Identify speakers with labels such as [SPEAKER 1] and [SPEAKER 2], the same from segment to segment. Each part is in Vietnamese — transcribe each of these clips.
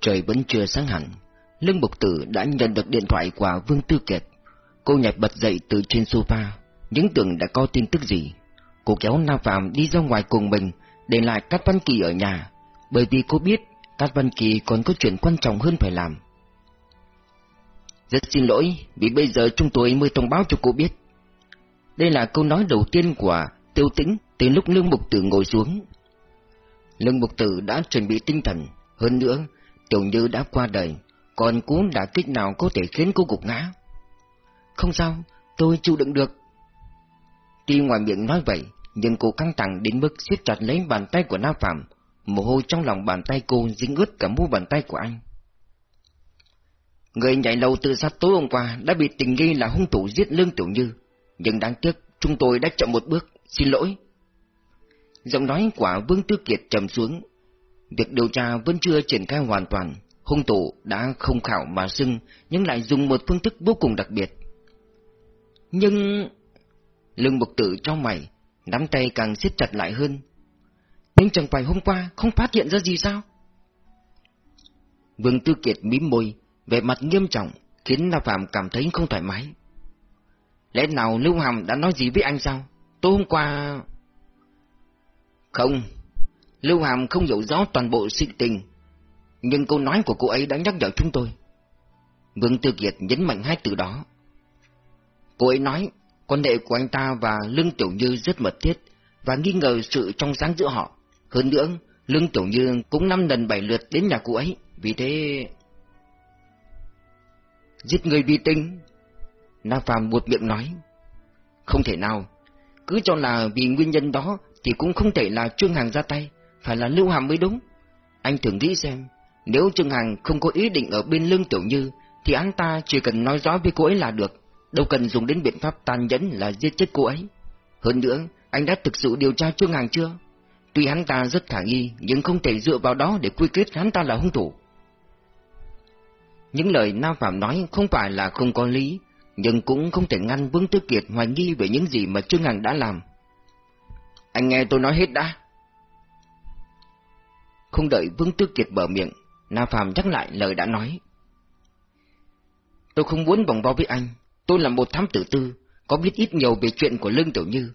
[SPEAKER 1] Trời vẫn chưa sáng hẳn, Lương Bục Tử đã nhận được điện thoại của Vương Tư Kiệt. Cô nhảy bật dậy từ trên sofa, những tưởng đã có tin tức gì. Cô kéo Na Phạm đi ra ngoài cùng mình, để lại Cát Văn Kỳ ở nhà, bởi vì cô biết Cát Văn Kỳ còn có chuyện quan trọng hơn phải làm. Rất xin lỗi, vì bây giờ chúng tôi mới thông báo cho cô biết. Đây là câu nói đầu tiên của Tiêu Tĩnh từ lúc Lương Mục Tử ngồi xuống. Lương Mục Tử đã chuẩn bị tinh thần, hơn nữa, Tiểu Như đã qua đời, còn cú đã kích nào có thể khiến cô gục ngã. Không sao, tôi chịu đựng được. Tuy ngoài miệng nói vậy, nhưng cô căng thẳng đến mức siết chặt lấy bàn tay của Na Phạm, mồ hôi trong lòng bàn tay cô dính ướt cả mu bàn tay của anh. Người nhảy lầu tự sát tối hôm qua đã bị tình nghi là hung thủ giết Lương Tiểu Như, nhưng đáng tiếc chúng tôi đã chậm một bước, xin lỗi. Giọng nói của Vương Tư Kiệt trầm xuống. Việc điều tra vẫn chưa triển khai hoàn toàn, hung thủ đã không khảo mà xưng, nhưng lại dùng một phương thức vô cùng đặc biệt. Nhưng... Lương Bục Tử trong mày, nắm tay càng siết chặt lại hơn. Nhưng chẳng phải hôm qua không phát hiện ra gì sao? Vương Tư Kiệt mím môi, vẻ mặt nghiêm trọng, khiến La Phạm cảm thấy không thoải mái. Lẽ nào Lưu Hàm đã nói gì với anh sao? Tối hôm qua... Không, Lưu Hàm không hiểu rõ toàn bộ sự tình, nhưng câu nói của cô ấy đã nhắc nhở chúng tôi. Vương Tư Kiệt nhấn mạnh hai từ đó. Cô ấy nói, quan hệ của anh ta và Lương Tiểu Như rất mật thiết, và nghi ngờ sự trong sáng giữa họ. Hơn nữa, Lương Tiểu Như cũng năm lần bảy lượt đến nhà cô ấy, vì thế... Giết người vi tinh. Na Phạm buột miệng nói. Không thể nào. Cứ cho là vì nguyên nhân đó thì cũng không thể là Trương hàng ra tay, phải là Lưu Hàm mới đúng. Anh thử nghĩ xem, nếu Trương Hằng không có ý định ở bên lưng Tiểu Như, thì anh ta chỉ cần nói rõ với cô ấy là được, đâu cần dùng đến biện pháp tàn nhẫn là giết chết cô ấy. Hơn nữa, anh đã thực sự điều tra Trương Hằng chưa? Tuy hắn ta rất khả nghi, nhưng không thể dựa vào đó để quy kết hắn ta là hung thủ. Những lời Nam Phạm nói không phải là không có lý, nhưng cũng không thể ngăn Vương Tư Kiệt hoài nghi về những gì mà Trương Hằng đã làm. Anh nghe tôi nói hết đã. Không đợi Vương Tư Kiệt mở miệng, Na Phạm nhắc lại lời đã nói. Tôi không muốn vòng vo với anh, tôi là một thám tử tư, có biết ít nhiều về chuyện của Lương Tiểu Như.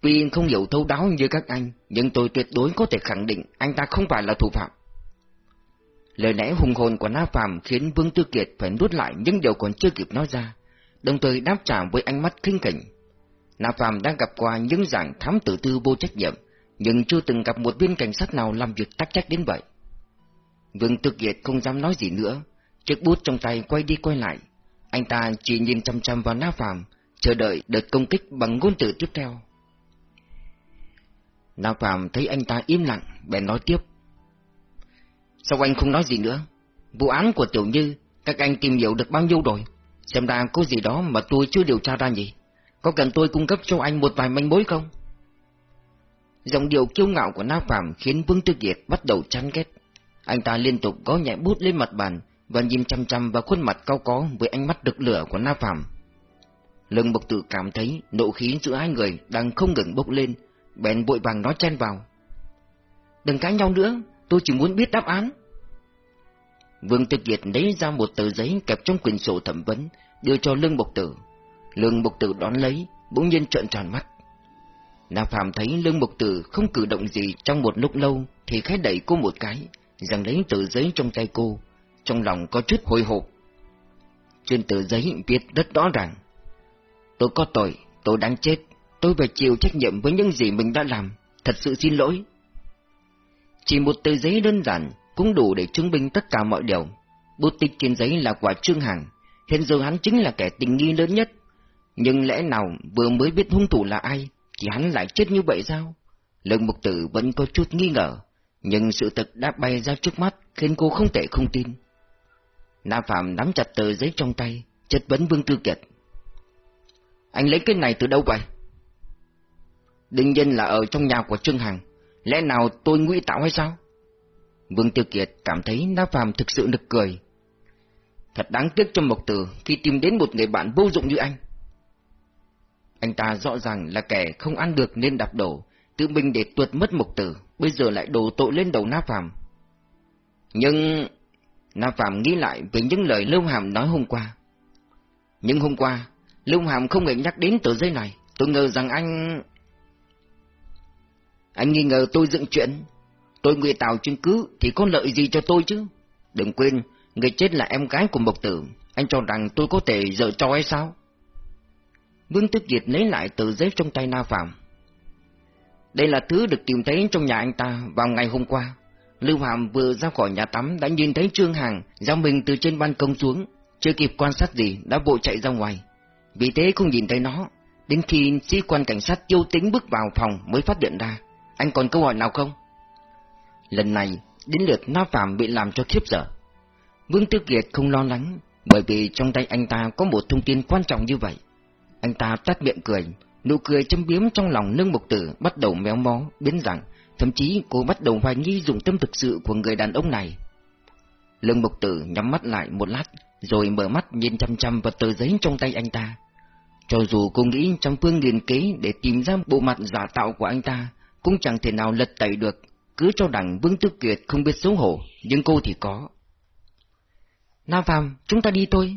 [SPEAKER 1] Tuy không hiểu thấu đáo như các anh, nhưng tôi tuyệt đối có thể khẳng định anh ta không phải là thủ phạm. Lời lẽ hùng hồn của Na Phạm khiến Vương Tư Kiệt phải nuốt lại những điều còn chưa kịp nói ra, đồng thời đáp trả với ánh mắt kinh khỉnh. Na Phạm đang gặp qua những dạng thám tử tư vô trách nhiệm, nhưng chưa từng gặp một viên cảnh sát nào làm việc tắc trách đến vậy. Vương Tư Kiệt không dám nói gì nữa, chiếc bút trong tay quay đi quay lại. Anh ta chỉ nhìn chăm chăm vào Na Phạm, chờ đợi đợt công kích bằng ngôn từ tiếp theo. Na Phạm thấy anh ta im lặng, bèn nói tiếp. Sao anh không nói gì nữa? Vụ án của Tiểu Như, các anh tìm hiểu được bao nhiêu rồi? Xem ra có gì đó mà tôi chưa điều tra ra nhỉ? Có cần tôi cung cấp cho anh một vài manh mối không? Dòng điệu kiêu ngạo của Na Phạm khiến Vương Tư Kiệt bắt đầu chán ghét. Anh ta liên tục gõ nhẹ bút lên mặt bàn và nhìn chăm chăm vào khuôn mặt cao có với ánh mắt đực lửa của Na Phạm. Lương Bộc Tử cảm thấy nộ khí giữa hai người đang không ngừng bốc lên, bèn vội vàng nói chen vào. Đừng cãi nhau nữa, tôi chỉ muốn biết đáp án. Vương Tư Kiệt lấy ra một tờ giấy kẹp trong quyển sổ thẩm vấn, đưa cho Lương Bộc Tử. Lương Bộc Tử đón lấy, bỗng nhiên trợn tròn mắt. Na Phạm thấy Lương mục Tử không cử động gì trong một lúc lâu, thì khẽ đẩy cô một cái, rằng lấy tờ giấy trong tay cô, trong lòng có chút hồi hộp. Trên tờ giấy viết rất rõ ràng. Tôi có tội, tôi đang chết, tôi phải chịu trách nhiệm với những gì mình đã làm, thật sự xin lỗi. Chỉ một tờ giấy đơn giản cũng đủ để chứng minh tất cả mọi điều. Bút tích trên giấy là quả Trương hàng hiện giờ hắn chính là kẻ tình nghi lớn nhất. Nhưng lẽ nào vừa mới biết hung thủ là ai, thì hắn lại chết như vậy sao? Lương mục tử vẫn có chút nghi ngờ, nhưng sự thật đã bay ra trước mắt khiến cô không thể không tin. Na Phạm nắm chặt tờ giấy trong tay, chất vấn Vương Tư Kiệt. Anh lấy cái này từ đâu vậy? Đinh nhân là ở trong nhà của Trương Hằng, lẽ nào tôi ngụy tạo hay sao? Vương Tư Kiệt cảm thấy Na Phạm thực sự nực cười. Thật đáng tiếc cho Mộc Tử khi tìm đến một người bạn vô dụng như anh. Anh ta rõ ràng là kẻ không ăn được nên đạp đổ, tự mình để tuột mất mục Tử, bây giờ lại đổ tội lên đầu Na Phạm. Nhưng... Na Phạm nghĩ lại về những lời Lưu Hàm nói hôm qua. Nhưng hôm qua, Lưu Hàm không hề nhắc đến tờ giấy này, tôi ngờ rằng anh... Anh nghi ngờ tôi dựng chuyện, tôi nguy tạo chứng cứ thì có lợi gì cho tôi chứ? Đừng quên, người chết là em gái của Mộc Tử, anh cho rằng tôi có thể dở cho hay sao? Vương Tức diệt lấy lại tờ giấy trong tay Na Phạm. Đây là thứ được tìm thấy trong nhà anh ta vào ngày hôm qua. Lưu Hàm vừa ra khỏi nhà tắm đã nhìn thấy Trương hằng giao mình từ trên ban công xuống, chưa kịp quan sát gì đã bộ chạy ra ngoài. Vì thế không nhìn thấy nó, đến khi sĩ quan cảnh sát yêu tính bước vào phòng mới phát hiện ra. Anh còn câu hỏi nào không? Lần này, đến lượt Na Phạm bị làm cho khiếp sợ. Vương Tư Kiệt không lo lắng, bởi vì trong tay anh ta có một thông tin quan trọng như vậy. Anh ta tắt miệng cười, nụ cười châm biếm trong lòng nương mục tử bắt đầu méo mó, biến rằng, thậm chí cô bắt đầu hoài nghi dùng tâm thực sự của người đàn ông này. Lương mục tử nhắm mắt lại một lát, rồi mở mắt nhìn chăm chăm vào tờ giấy trong tay anh ta. Cho dù cô nghĩ trong phương nghiền kế để tìm ra bộ mặt giả tạo của anh ta, cũng chẳng thể nào lật tẩy được, cứ cho rằng Vương Tư Kiệt không biết xấu hổ, nhưng cô thì có. Nam Phạm, chúng ta đi thôi.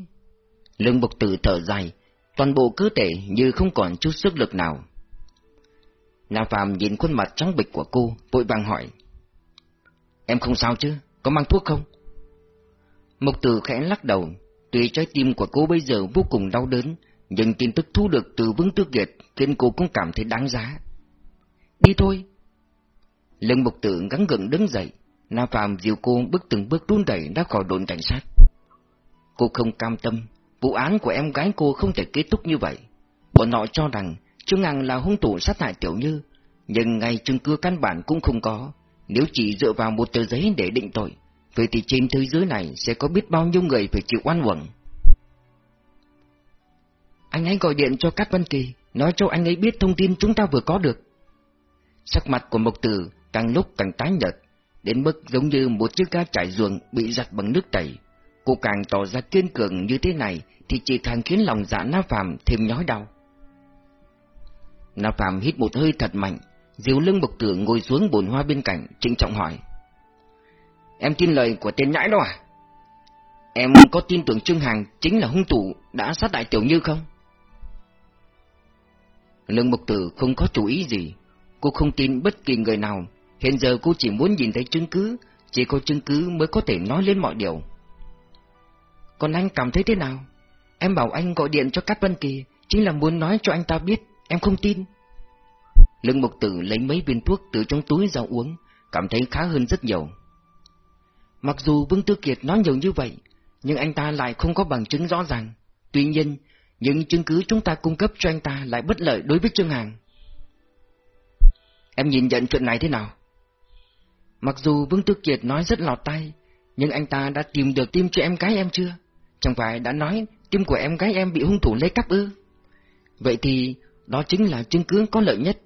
[SPEAKER 1] Lương Bộc Tử thở dài, toàn bộ cơ thể như không còn chút sức lực nào. Nam Phạm nhìn khuôn mặt trắng bịch của cô, vội vàng hỏi. Em không sao chứ, có mang thuốc không? Mộc Tử khẽ lắc đầu, tuy trái tim của cô bây giờ vô cùng đau đớn, nhưng tin tức thu được từ Vương Tư Kiệt khiến cô cũng cảm thấy đáng giá. Đi thôi. Lương Mộc Tử gắng gượng đứng dậy, Nam Phạm dìu cô bước từng bước run đẩy ra khỏi đồn cảnh sát. Cô không cam tâm, vụ án của em gái cô không thể kết thúc như vậy. Bọn họ cho rằng Trương Ngằng là hung thủ sát hại Tiểu Như, nhưng ngay chứng cứ căn bản cũng không có. Nếu chỉ dựa vào một tờ giấy để định tội, vậy thì trên thế giới này sẽ có biết bao nhiêu người phải chịu oan uổng. Anh ấy gọi điện cho Cát Văn Kỳ, nói cho anh ấy biết thông tin chúng ta vừa có được. Sắc mặt của Mộc Tử càng lúc càng tái nhợt, đến mức giống như một chiếc ga trải ruộng bị giặt bằng nước tẩy. Cô càng tỏ ra kiên cường như thế này thì chỉ càng khiến lòng dạ Na Phạm thêm nhói đau. Na Phạm hít một hơi thật mạnh, diều lưng bộc tử ngồi xuống bồn hoa bên cạnh, trịnh trọng hỏi. Em tin lời của tên nhãi đó à? Em có tin tưởng Trương hằng chính là hung thủ đã sát hại Tiểu Như không? Lương Mộc Tử không có chú ý gì, cô không tin bất kỳ người nào, hiện giờ cô chỉ muốn nhìn thấy chứng cứ, chỉ có chứng cứ mới có thể nói lên mọi điều. Còn anh cảm thấy thế nào? Em bảo anh gọi điện cho Cát Vân Kỳ, chính là muốn nói cho anh ta biết, em không tin. Lương Mục Tử lấy mấy viên thuốc từ trong túi ra uống, cảm thấy khá hơn rất nhiều. Mặc dù Vương Tư Kiệt nói nhiều như vậy, nhưng anh ta lại không có bằng chứng rõ ràng. Tuy nhiên, những chứng cứ chúng ta cung cấp cho anh ta lại bất lợi đối với Trương Hàng. Em nhìn nhận chuyện này thế nào? Mặc dù Vương Tư Kiệt nói rất lọt tay, nhưng anh ta đã tìm được tim cho em gái em chưa? Chẳng phải đã nói tim của em gái em bị hung thủ lấy cắp ư? Vậy thì đó chính là chứng cứ có lợi nhất.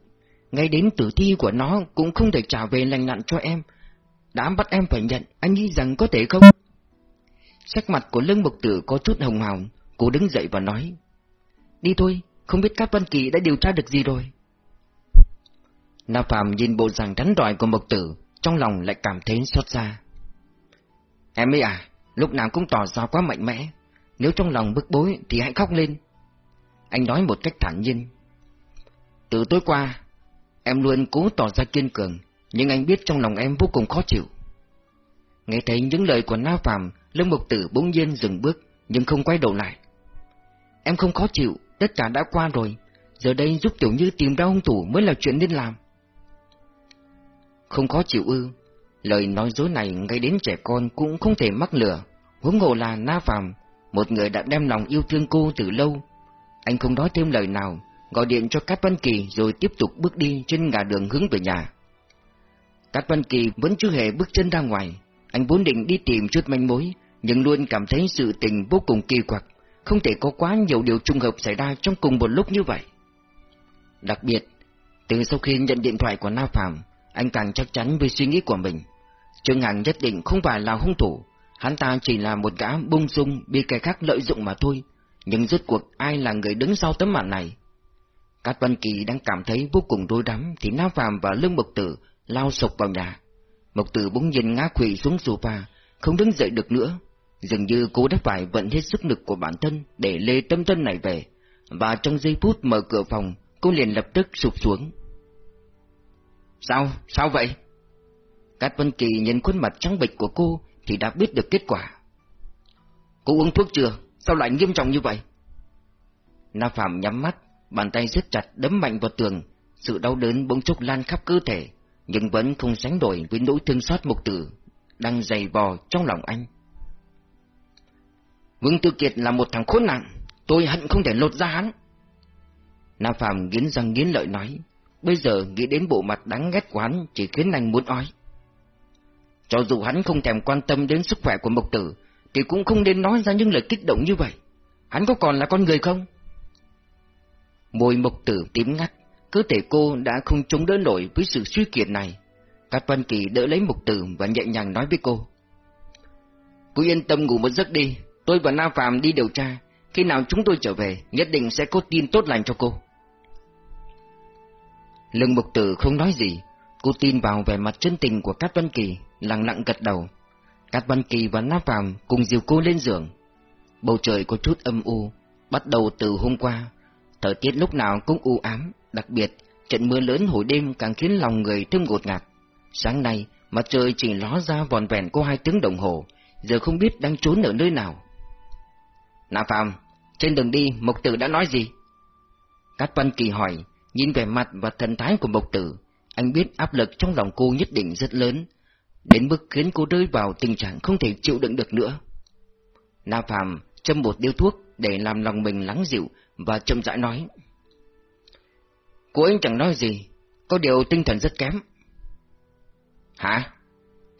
[SPEAKER 1] Ngay đến tử thi của nó cũng không thể trả về lành lặn cho em. Đã bắt em phải nhận, anh nghĩ rằng có thể không? Sắc mặt của lưng bộc tử có chút hồng hào, cô đứng dậy và nói. Đi thôi, không biết các Văn Kỳ đã điều tra được gì rồi. Na Phạm nhìn bộ dạng rắn đòi của Mộc Tử, trong lòng lại cảm thấy xót xa. Em ấy à, lúc nào cũng tỏ ra quá mạnh mẽ, nếu trong lòng bức bối thì hãy khóc lên. Anh nói một cách thản nhiên. Từ tối qua, em luôn cố tỏ ra kiên cường, nhưng anh biết trong lòng em vô cùng khó chịu. Nghe thấy những lời của Na Phạm, Lâm Mục Tử bỗng nhiên dừng bước, nhưng không quay đầu lại. Em không khó chịu, tất cả đã qua rồi, giờ đây giúp Tiểu Như tìm ra hung thủ mới là chuyện nên làm. Không khó chịu ư, lời nói dối này ngay đến trẻ con cũng không thể mắc lừa, huống hồ là Na Phạm, một người đã đem lòng yêu thương cô từ lâu. Anh không nói thêm lời nào, gọi điện cho Cát Văn Kỳ rồi tiếp tục bước đi trên ngã đường hướng về nhà. Cát Văn Kỳ vẫn chưa hề bước chân ra ngoài, anh vốn định đi tìm chút manh mối, nhưng luôn cảm thấy sự tình vô cùng kỳ quặc, không thể có quá nhiều điều trùng hợp xảy ra trong cùng một lúc như vậy. Đặc biệt, từ sau khi nhận điện thoại của Na Phạm, anh càng chắc chắn với suy nghĩ của mình. Trương Hằng nhất định không phải là hung thủ, hắn ta chỉ là một gã bung dung, bị kẻ khác lợi dụng mà thôi. Nhưng rốt cuộc ai là người đứng sau tấm màn này? Cát Văn Kỳ đang cảm thấy vô cùng rối rắm thì Na Phạm và Lương Mộc Tử lao sộc vào nhà. Mộc Tử bỗng nhìn ngã quỵ xuống sofa, không đứng dậy được nữa. Dường như cô đã phải vận hết sức lực của bản thân để lê tâm thân này về, và trong giây phút mở cửa phòng, cô liền lập tức sụp xuống. Sao? Sao vậy? Cát Vân Kỳ nhìn khuôn mặt trắng bệch của cô thì đã biết được kết quả. Cô uống thuốc chưa? Sao lại nghiêm trọng như vậy? Na Phạm nhắm mắt, bàn tay siết chặt đấm mạnh vào tường, sự đau đớn bỗng chốc lan khắp cơ thể, nhưng vẫn không sánh đổi với nỗi thương xót mục tử, đang dày vò trong lòng anh. Vương Tư Kiệt là một thằng khốn nạn, tôi hận không thể lột ra hắn. Na Phạm nghiến răng nghiến lợi nói, bây giờ nghĩ đến bộ mặt đáng ghét của hắn chỉ khiến anh muốn ói. Cho dù hắn không thèm quan tâm đến sức khỏe của Mộc Tử, thì cũng không nên nói ra những lời kích động như vậy. Hắn có còn là con người không? Môi Mộc Tử tím ngắt, cơ thể cô đã không chống đỡ nổi với sự suy kiệt này. Cát Văn Kỳ đỡ lấy Mộc Tử và nhẹ nhàng nói với cô. Cô yên tâm ngủ một giấc đi, tôi và Na Phạm đi điều tra, khi nào chúng tôi trở về, nhất định sẽ có tin tốt lành cho cô. Lương Mục Tử không nói gì, cô tin vào vẻ mặt chân tình của Cát Văn Kỳ, lặng lặng gật đầu. Cát Văn Kỳ và Na Phạm cùng dìu cô lên giường. Bầu trời có chút âm u, bắt đầu từ hôm qua. Thời tiết lúc nào cũng u ám, đặc biệt trận mưa lớn hồi đêm càng khiến lòng người thêm ngột ngạt. Sáng nay, mặt trời chỉ ló ra vòn vẹn có hai tiếng đồng hồ, giờ không biết đang trốn ở nơi nào. Na Phạm, trên đường đi Mộc Tử đã nói gì? Cát Văn Kỳ hỏi, nhìn vẻ mặt và thần thái của Mộc Tử, anh biết áp lực trong lòng cô nhất định rất lớn, đến mức khiến cô rơi vào tình trạng không thể chịu đựng được nữa. Na Phạm châm một điếu thuốc để làm lòng mình lắng dịu và chậm rãi nói. Cô ấy chẳng nói gì, có điều tinh thần rất kém. Hả?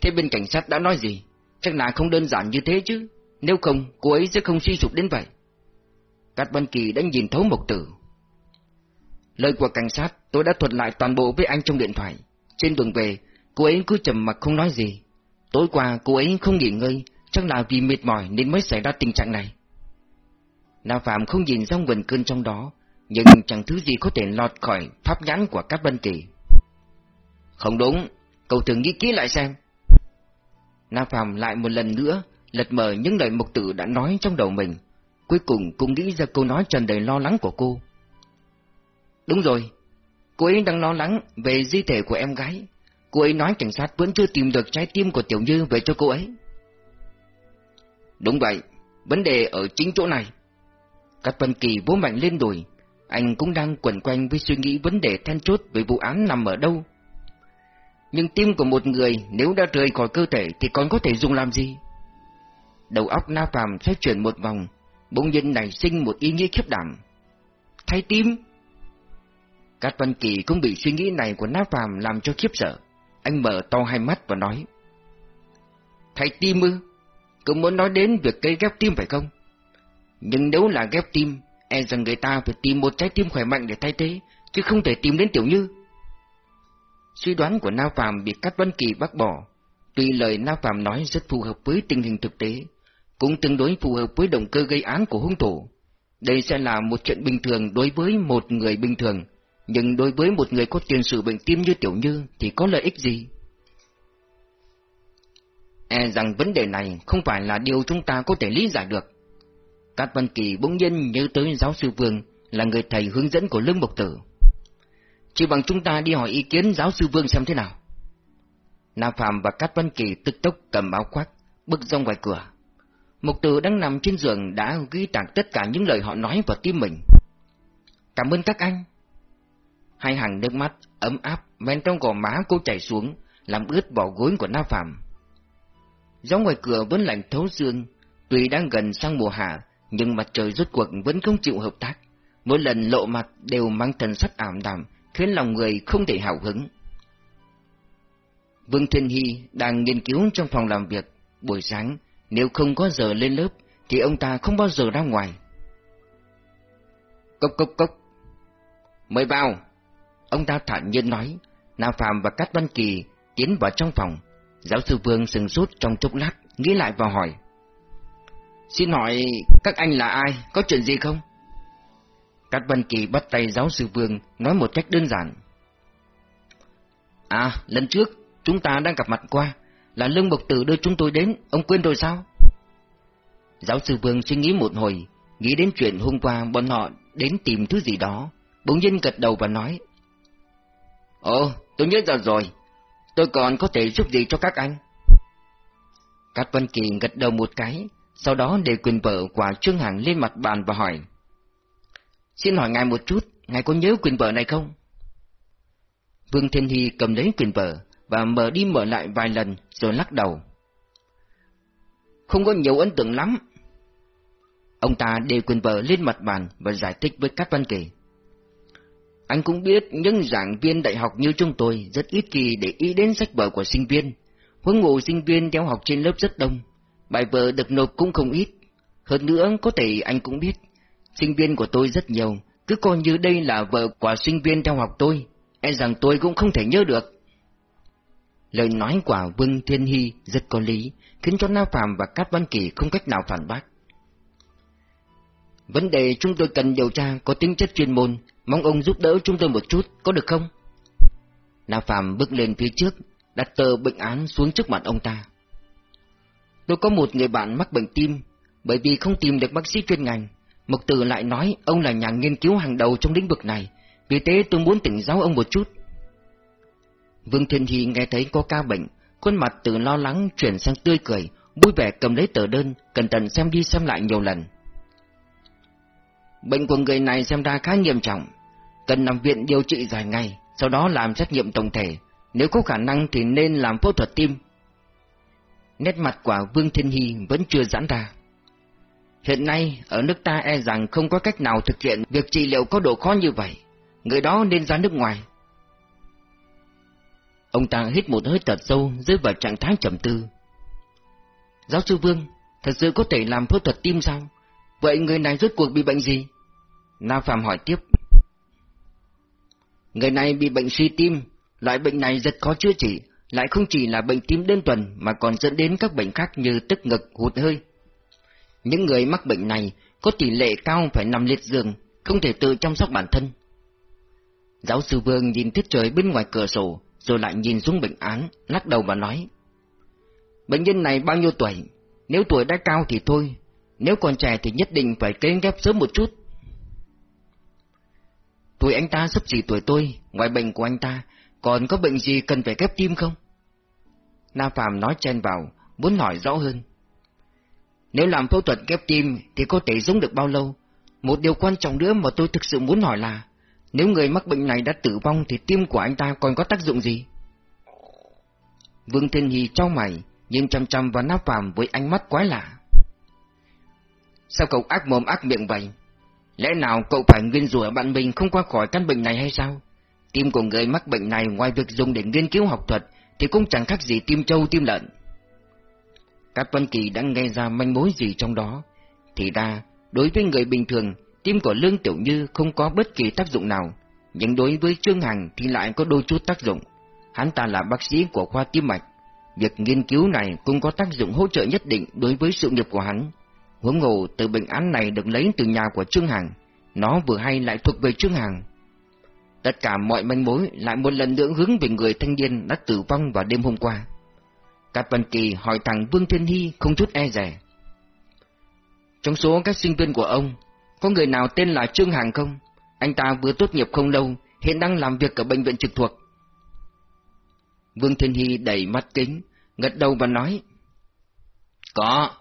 [SPEAKER 1] Thế bên cảnh sát đã nói gì? Chắc là không đơn giản như thế chứ, nếu không cô ấy sẽ không suy sụp đến vậy. Cát Văn Kỳ đã nhìn thấu Mộc Tử. Lời của cảnh sát tôi đã thuật lại toàn bộ với anh trong điện thoại. Trên đường về, cô ấy cứ trầm mặc không nói gì. Tối qua cô ấy không nghỉ ngơi, chắc là vì mệt mỏi nên mới xảy ra tình trạng này. Na Phạm không nhìn ra nguồn cơn trong đó, nhưng chẳng thứ gì có thể lọt khỏi pháp nhãn của các bân Kỳ. Không đúng, cậu thử nghĩ kỹ lại xem. Na Phạm lại một lần nữa lật mở những lời mục tử đã nói trong đầu mình, cuối cùng cũng nghĩ ra câu nói tràn đầy lo lắng của cô. Đúng rồi, cô ấy đang lo lắng về di thể của em gái. Cô ấy nói cảnh sát vẫn chưa tìm được trái tim của Tiểu Như về cho cô ấy. Đúng vậy, vấn đề ở chính chỗ này. Cát Vân Kỳ vỗ mạnh lên đùi, anh cũng đang quẩn quanh với suy nghĩ vấn đề then chốt về vụ án nằm ở đâu. Nhưng tim của một người nếu đã rời khỏi cơ thể thì còn có thể dùng làm gì? Đầu óc Na Phạm xoay chuyển một vòng, bỗng nhiên nảy sinh một ý nghĩa khiếp đảm. Thay tim? Cát Văn Kỳ cũng bị suy nghĩ này của Na Phạm làm cho khiếp sợ. Anh mở to hai mắt và nói. Thay tim ư? Cậu muốn nói đến việc cây ghép tim phải không? Nhưng nếu là ghép tim, e rằng người ta phải tìm một trái tim khỏe mạnh để thay thế, chứ không thể tìm đến Tiểu Như. Suy đoán của Na Phạm bị Cát Văn Kỳ bác bỏ. Tuy lời Na Phạm nói rất phù hợp với tình hình thực tế, cũng tương đối phù hợp với động cơ gây án của hung thủ. Đây sẽ là một chuyện bình thường đối với một người bình thường, nhưng đối với một người có tiền sử bệnh tim như Tiểu Như thì có lợi ích gì? E rằng vấn đề này không phải là điều chúng ta có thể lý giải được. Cát Văn Kỳ bỗng nhiên nhớ tới giáo sư Vương là người thầy hướng dẫn của Lương Bộc Tử. Chỉ bằng chúng ta đi hỏi ý kiến giáo sư Vương xem thế nào. Na Phạm và Cát Văn Kỳ tức tốc cầm áo khoác, bước ra ngoài cửa. Mục tử đang nằm trên giường đã ghi tạc tất cả những lời họ nói vào tim mình. Cảm ơn các anh. Hai hàng nước mắt ấm áp men trong gò má cô chảy xuống, làm ướt bỏ gối của Na Phạm. Gió ngoài cửa vẫn lạnh thấu xương, tuy đang gần sang mùa hạ, nhưng mặt trời rốt cuộc vẫn không chịu hợp tác. Mỗi lần lộ mặt đều mang thần sắc ảm đạm, khiến lòng người không thể hào hứng. Vương Thiên Hy đang nghiên cứu trong phòng làm việc. Buổi sáng, nếu không có giờ lên lớp, thì ông ta không bao giờ ra ngoài. Cốc cốc cốc. Mời vào. Ông ta thản nhiên nói. Na Phạm và Cát Văn Kỳ tiến vào trong phòng. Giáo sư Vương sừng sốt trong chốc lát, nghĩ lại và hỏi. Xin hỏi các anh là ai, có chuyện gì không? Cát Văn Kỳ bắt tay giáo sư Vương, nói một cách đơn giản. À, lần trước, chúng ta đang gặp mặt qua, là Lương Bộc Tử đưa chúng tôi đến, ông quên rồi sao? Giáo sư Vương suy nghĩ một hồi, nghĩ đến chuyện hôm qua bọn họ đến tìm thứ gì đó, bỗng nhiên gật đầu và nói. Ồ, tôi nhớ ra rồi, tôi còn có thể giúp gì cho các anh? Cát Văn Kỳ gật đầu một cái, sau đó để quyền vợ của Trương Hằng lên mặt bàn và hỏi. Xin hỏi ngài một chút, ngài có nhớ quyền vợ này không? Vương Thiên Hy cầm lấy quyền vợ và mở đi mở lại vài lần rồi lắc đầu. Không có nhiều ấn tượng lắm. Ông ta để quyền vợ lên mặt bàn và giải thích với Cát Văn Kỳ. Anh cũng biết những giảng viên đại học như chúng tôi rất ít kỳ để ý đến sách vở của sinh viên. huấn ngộ sinh viên theo học trên lớp rất đông, bài vở được nộp cũng không ít. Hơn nữa có thể anh cũng biết, sinh viên của tôi rất nhiều, cứ coi như đây là vợ của sinh viên theo học tôi, e rằng tôi cũng không thể nhớ được. Lời nói của Vương Thiên Hy rất có lý, khiến cho Na Phạm và Cát Văn Kỳ không cách nào phản bác. Vấn đề chúng tôi cần điều tra có tính chất chuyên môn, mong ông giúp đỡ chúng tôi một chút, có được không? Na Phạm bước lên phía trước, đặt tờ bệnh án xuống trước mặt ông ta. Tôi có một người bạn mắc bệnh tim, bởi vì không tìm được bác sĩ chuyên ngành. Mộc Tử lại nói ông là nhà nghiên cứu hàng đầu trong lĩnh vực này, vì thế tôi muốn tỉnh giáo ông một chút. Vương Thiên Hy nghe thấy có ca bệnh, khuôn mặt từ lo lắng chuyển sang tươi cười, vui vẻ cầm lấy tờ đơn, cẩn thận xem đi xem lại nhiều lần. Bệnh của người này xem ra khá nghiêm trọng, cần nằm viện điều trị dài ngày, sau đó làm xét nghiệm tổng thể, nếu có khả năng thì nên làm phẫu thuật tim. Nét mặt của Vương Thiên Hy vẫn chưa giãn ra. Hiện nay, ở nước ta e rằng không có cách nào thực hiện việc trị liệu có độ khó như vậy. Người đó nên ra nước ngoài. Ông ta hít một hơi thật sâu, rơi vào trạng thái trầm tư. Giáo sư Vương, thật sự có thể làm phẫu thuật tim sao? Vậy người này rốt cuộc bị bệnh gì? Na Phạm hỏi tiếp. Người này bị bệnh suy tim, loại bệnh này rất khó chữa trị, lại không chỉ là bệnh tim đơn thuần mà còn dẫn đến các bệnh khác như tức ngực, hụt hơi. Những người mắc bệnh này có tỷ lệ cao phải nằm liệt giường, không thể tự chăm sóc bản thân. Giáo sư Vương nhìn thiết trời bên ngoài cửa sổ, rồi lại nhìn xuống bệnh án, lắc đầu và nói. Bệnh nhân này bao nhiêu tuổi? Nếu tuổi đã cao thì thôi, nếu còn trẻ thì nhất định phải kế ghép sớm một chút. Tuổi anh ta sắp xỉ tuổi tôi, ngoài bệnh của anh ta, còn có bệnh gì cần phải ghép tim không? Na Phạm nói chen vào, muốn hỏi rõ hơn. Nếu làm phẫu thuật ghép tim thì có thể sống được bao lâu? Một điều quan trọng nữa mà tôi thực sự muốn hỏi là, nếu người mắc bệnh này đã tử vong thì tim của anh ta còn có tác dụng gì? Vương Thiên Hy trao mày, nhưng chăm chăm vào Na Phạm với ánh mắt quái lạ. Sao cậu ác mồm ác miệng vậy? Lẽ nào cậu phải nguyên rủa bạn mình không qua khỏi căn bệnh này hay sao? Tim của người mắc bệnh này ngoài việc dùng để nghiên cứu học thuật thì cũng chẳng khác gì tim trâu tim lợn. Các Văn Kỳ đã nghe ra manh mối gì trong đó. Thì ra, đối với người bình thường, tim của Lương Tiểu Như không có bất kỳ tác dụng nào, nhưng đối với Trương Hằng thì lại có đôi chút tác dụng. Hắn ta là bác sĩ của khoa tim mạch. Việc nghiên cứu này cũng có tác dụng hỗ trợ nhất định đối với sự nghiệp của hắn. Huống hồ từ bệnh án này được lấy từ nhà của Trương Hằng, nó vừa hay lại thuộc về Trương Hằng. Tất cả mọi manh mối lại một lần nữa hướng về người thanh niên đã tử vong vào đêm hôm qua. Cát Văn Kỳ hỏi thằng Vương Thiên Hy không chút e rẻ. Trong số các sinh viên của ông, có người nào tên là Trương Hằng không? Anh ta vừa tốt nghiệp không lâu, hiện đang làm việc ở bệnh viện trực thuộc. Vương Thiên Hy đẩy mắt kính, gật đầu và nói. Có,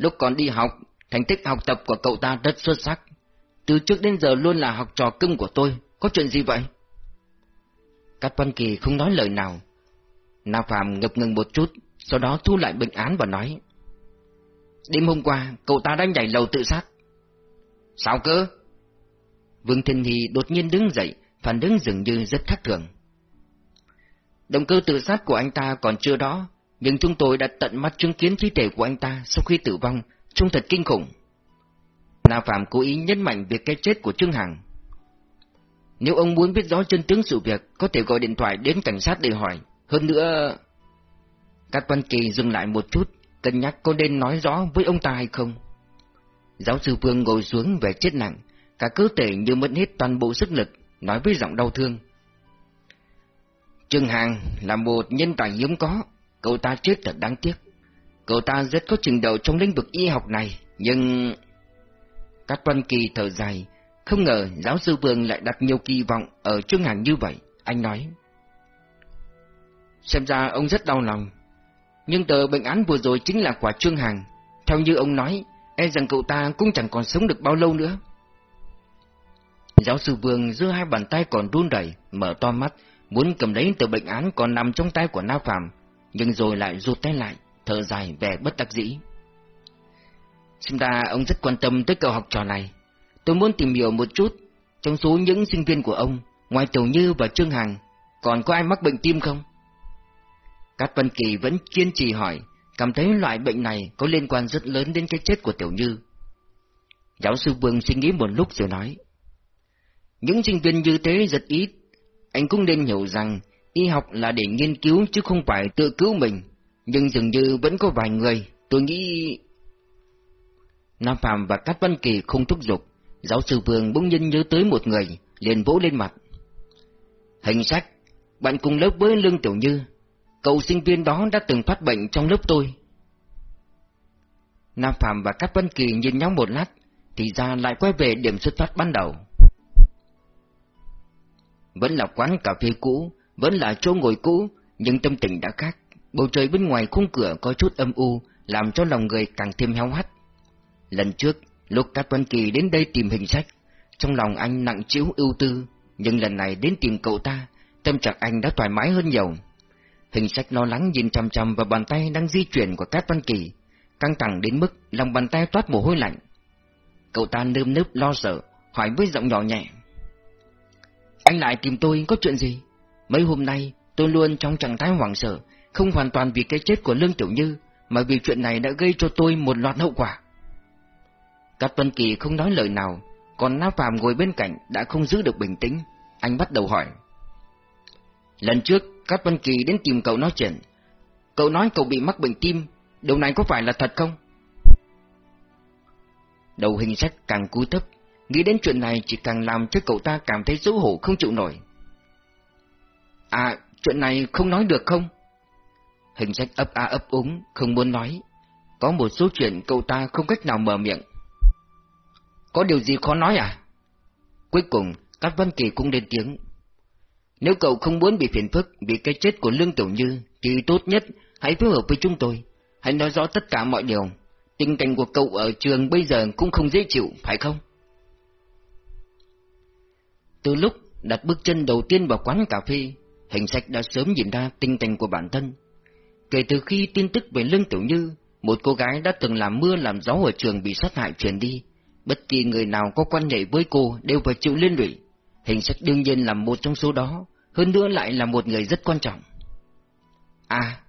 [SPEAKER 1] lúc còn đi học, thành tích học tập của cậu ta rất xuất sắc. Từ trước đến giờ luôn là học trò cưng của tôi, có chuyện gì vậy? Cát Văn Kỳ không nói lời nào. Na Phạm ngập ngừng một chút, sau đó thu lại bệnh án và nói. Đêm hôm qua, cậu ta đã nhảy lầu tự sát. Sao cơ? Vương Thiên Hy đột nhiên đứng dậy, phản ứng dường như rất khác thường. Động cơ tự sát của anh ta còn chưa đó, nhưng chúng tôi đã tận mắt chứng kiến thi thể của anh ta sau khi tử vong, trông thật kinh khủng. Na Phạm cố ý nhấn mạnh việc cái chết của Trương Hằng. Nếu ông muốn biết rõ chân tướng sự việc, có thể gọi điện thoại đến cảnh sát để hỏi. Hơn nữa... Cát Văn Kỳ dừng lại một chút, cân nhắc có nên nói rõ với ông ta hay không. Giáo sư Vương ngồi xuống về chết nặng, cả cơ thể như mất hết toàn bộ sức lực, nói với giọng đau thương. Trương Hằng là một nhân tài hiếm có, Cậu ta chết thật đáng tiếc. Cậu ta rất có trình độ trong lĩnh vực y học này, nhưng... Các quan Kỳ thở dài, không ngờ giáo sư Vương lại đặt nhiều kỳ vọng ở Trương hàng như vậy, anh nói. Xem ra ông rất đau lòng. Nhưng tờ bệnh án vừa rồi chính là quả Trương hàng. Theo như ông nói, e rằng cậu ta cũng chẳng còn sống được bao lâu nữa. Giáo sư Vương giơ hai bàn tay còn run rẩy, mở to mắt, muốn cầm lấy tờ bệnh án còn nằm trong tay của Na Phạm, nhưng rồi lại rụt tay lại, thở dài vẻ bất đắc dĩ. Xem ra ông rất quan tâm tới cậu học trò này. Tôi muốn tìm hiểu một chút, trong số những sinh viên của ông, ngoài Tiểu Như và Trương Hằng, còn có ai mắc bệnh tim không? Cát Vân Kỳ vẫn kiên trì hỏi, cảm thấy loại bệnh này có liên quan rất lớn đến cái chết của Tiểu Như. Giáo sư Vương suy nghĩ một lúc rồi nói, những sinh viên như thế rất ít, anh cũng nên hiểu rằng y học là để nghiên cứu chứ không phải tự cứu mình, nhưng dường như vẫn có vài người, tôi nghĩ... Nam Phạm và Cát Văn Kỳ không thúc giục, giáo sư Vương bỗng nhiên nhớ tới một người, liền vỗ lên mặt. Hình sách, bạn cùng lớp với Lương Tiểu Như, cậu sinh viên đó đã từng phát bệnh trong lớp tôi. Nam Phạm và Cát Văn Kỳ nhìn nhau một lát, thì ra lại quay về điểm xuất phát ban đầu. Vẫn là quán cà phê cũ, vẫn là chỗ ngồi cũ, nhưng tâm tình đã khác. Bầu trời bên ngoài khung cửa có chút âm u, làm cho lòng người càng thêm héo hắt. Lần trước, lúc Cát Văn Kỳ đến đây tìm hình sách, trong lòng anh nặng chịu ưu tư, nhưng lần này đến tìm cậu ta, tâm trạng anh đã thoải mái hơn nhiều. Hình sách lo lắng nhìn chăm chăm vào bàn tay đang di chuyển của Cát Văn Kỳ, căng thẳng đến mức lòng bàn tay toát mồ hôi lạnh. Cậu ta nơm nớp lo sợ, hỏi với giọng nhỏ nhẹ. Anh lại tìm tôi có chuyện gì? Mấy hôm nay tôi luôn trong trạng thái hoảng sợ, không hoàn toàn vì cái chết của Lương Tiểu Như, mà vì chuyện này đã gây cho tôi một loạt hậu quả. Cát Vân Kỳ không nói lời nào, còn Na Phạm ngồi bên cạnh đã không giữ được bình tĩnh, anh bắt đầu hỏi. Lần trước, Cát Vân Kỳ đến tìm cậu nói chuyện, cậu nói cậu bị mắc bệnh tim, điều này có phải là thật không? Đầu hình sách càng cúi thấp, nghĩ đến chuyện này chỉ càng làm cho cậu ta cảm thấy xấu hổ không chịu nổi. À, chuyện này không nói được không? Hình sách ấp a ấp úng, không muốn nói. Có một số chuyện cậu ta không cách nào mở miệng. Có điều gì khó nói à? Cuối cùng, Cát Văn Kỳ cũng lên tiếng. Nếu cậu không muốn bị phiền phức vì cái chết của Lương Tiểu Như, thì tốt nhất hãy phối hợp với chúng tôi. Hãy nói rõ tất cả mọi điều. Tình cảnh của cậu ở trường bây giờ cũng không dễ chịu, phải không? Từ lúc đặt bước chân đầu tiên vào quán cà phê, hình sách đã sớm nhìn ra tinh tình của bản thân. Kể từ khi tin tức về Lương Tiểu Như, một cô gái đã từng làm mưa làm gió ở trường bị sát hại truyền đi, bất kỳ người nào có quan hệ với cô đều phải chịu liên lụy. Hình sách đương nhiên là một trong số đó, hơn nữa lại là một người rất quan trọng. À,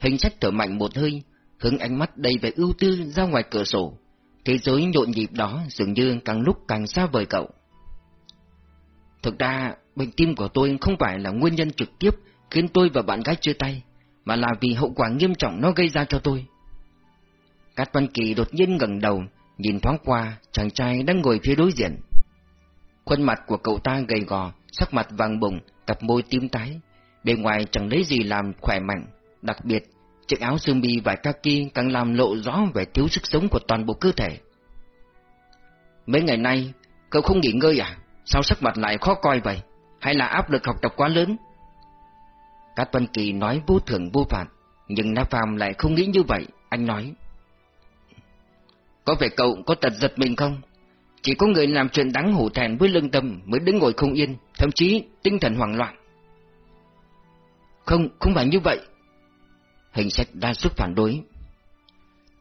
[SPEAKER 1] hình sách thở mạnh một hơi, hướng ánh mắt đầy vẻ ưu tư ra ngoài cửa sổ. Thế giới nhộn nhịp đó dường như càng lúc càng xa vời cậu. Thực ra, bệnh tim của tôi không phải là nguyên nhân trực tiếp khiến tôi và bạn gái chia tay, mà là vì hậu quả nghiêm trọng nó gây ra cho tôi. Cát Văn Kỳ đột nhiên ngẩng đầu, nhìn thoáng qua chàng trai đang ngồi phía đối diện. Khuôn mặt của cậu ta gầy gò, sắc mặt vàng bùng, cặp môi tím tái, bề ngoài chẳng lấy gì làm khỏe mạnh, đặc biệt, chiếc áo sơ mi vải kaki càng làm lộ rõ vẻ thiếu sức sống của toàn bộ cơ thể. Mấy ngày nay, cậu không nghỉ ngơi à? Sao sắc mặt lại khó coi vậy? Hay là áp lực học tập quá lớn? Cát Văn Kỳ nói vô thưởng vô phạt, nhưng Na Phạm lại không nghĩ như vậy, anh nói. Có vẻ cậu có tật giật mình không? Chỉ có người làm chuyện đáng hổ thẹn với lương tâm mới đứng ngồi không yên, thậm chí tinh thần hoảng loạn. Không, không phải như vậy. Hình sách đa sức phản đối.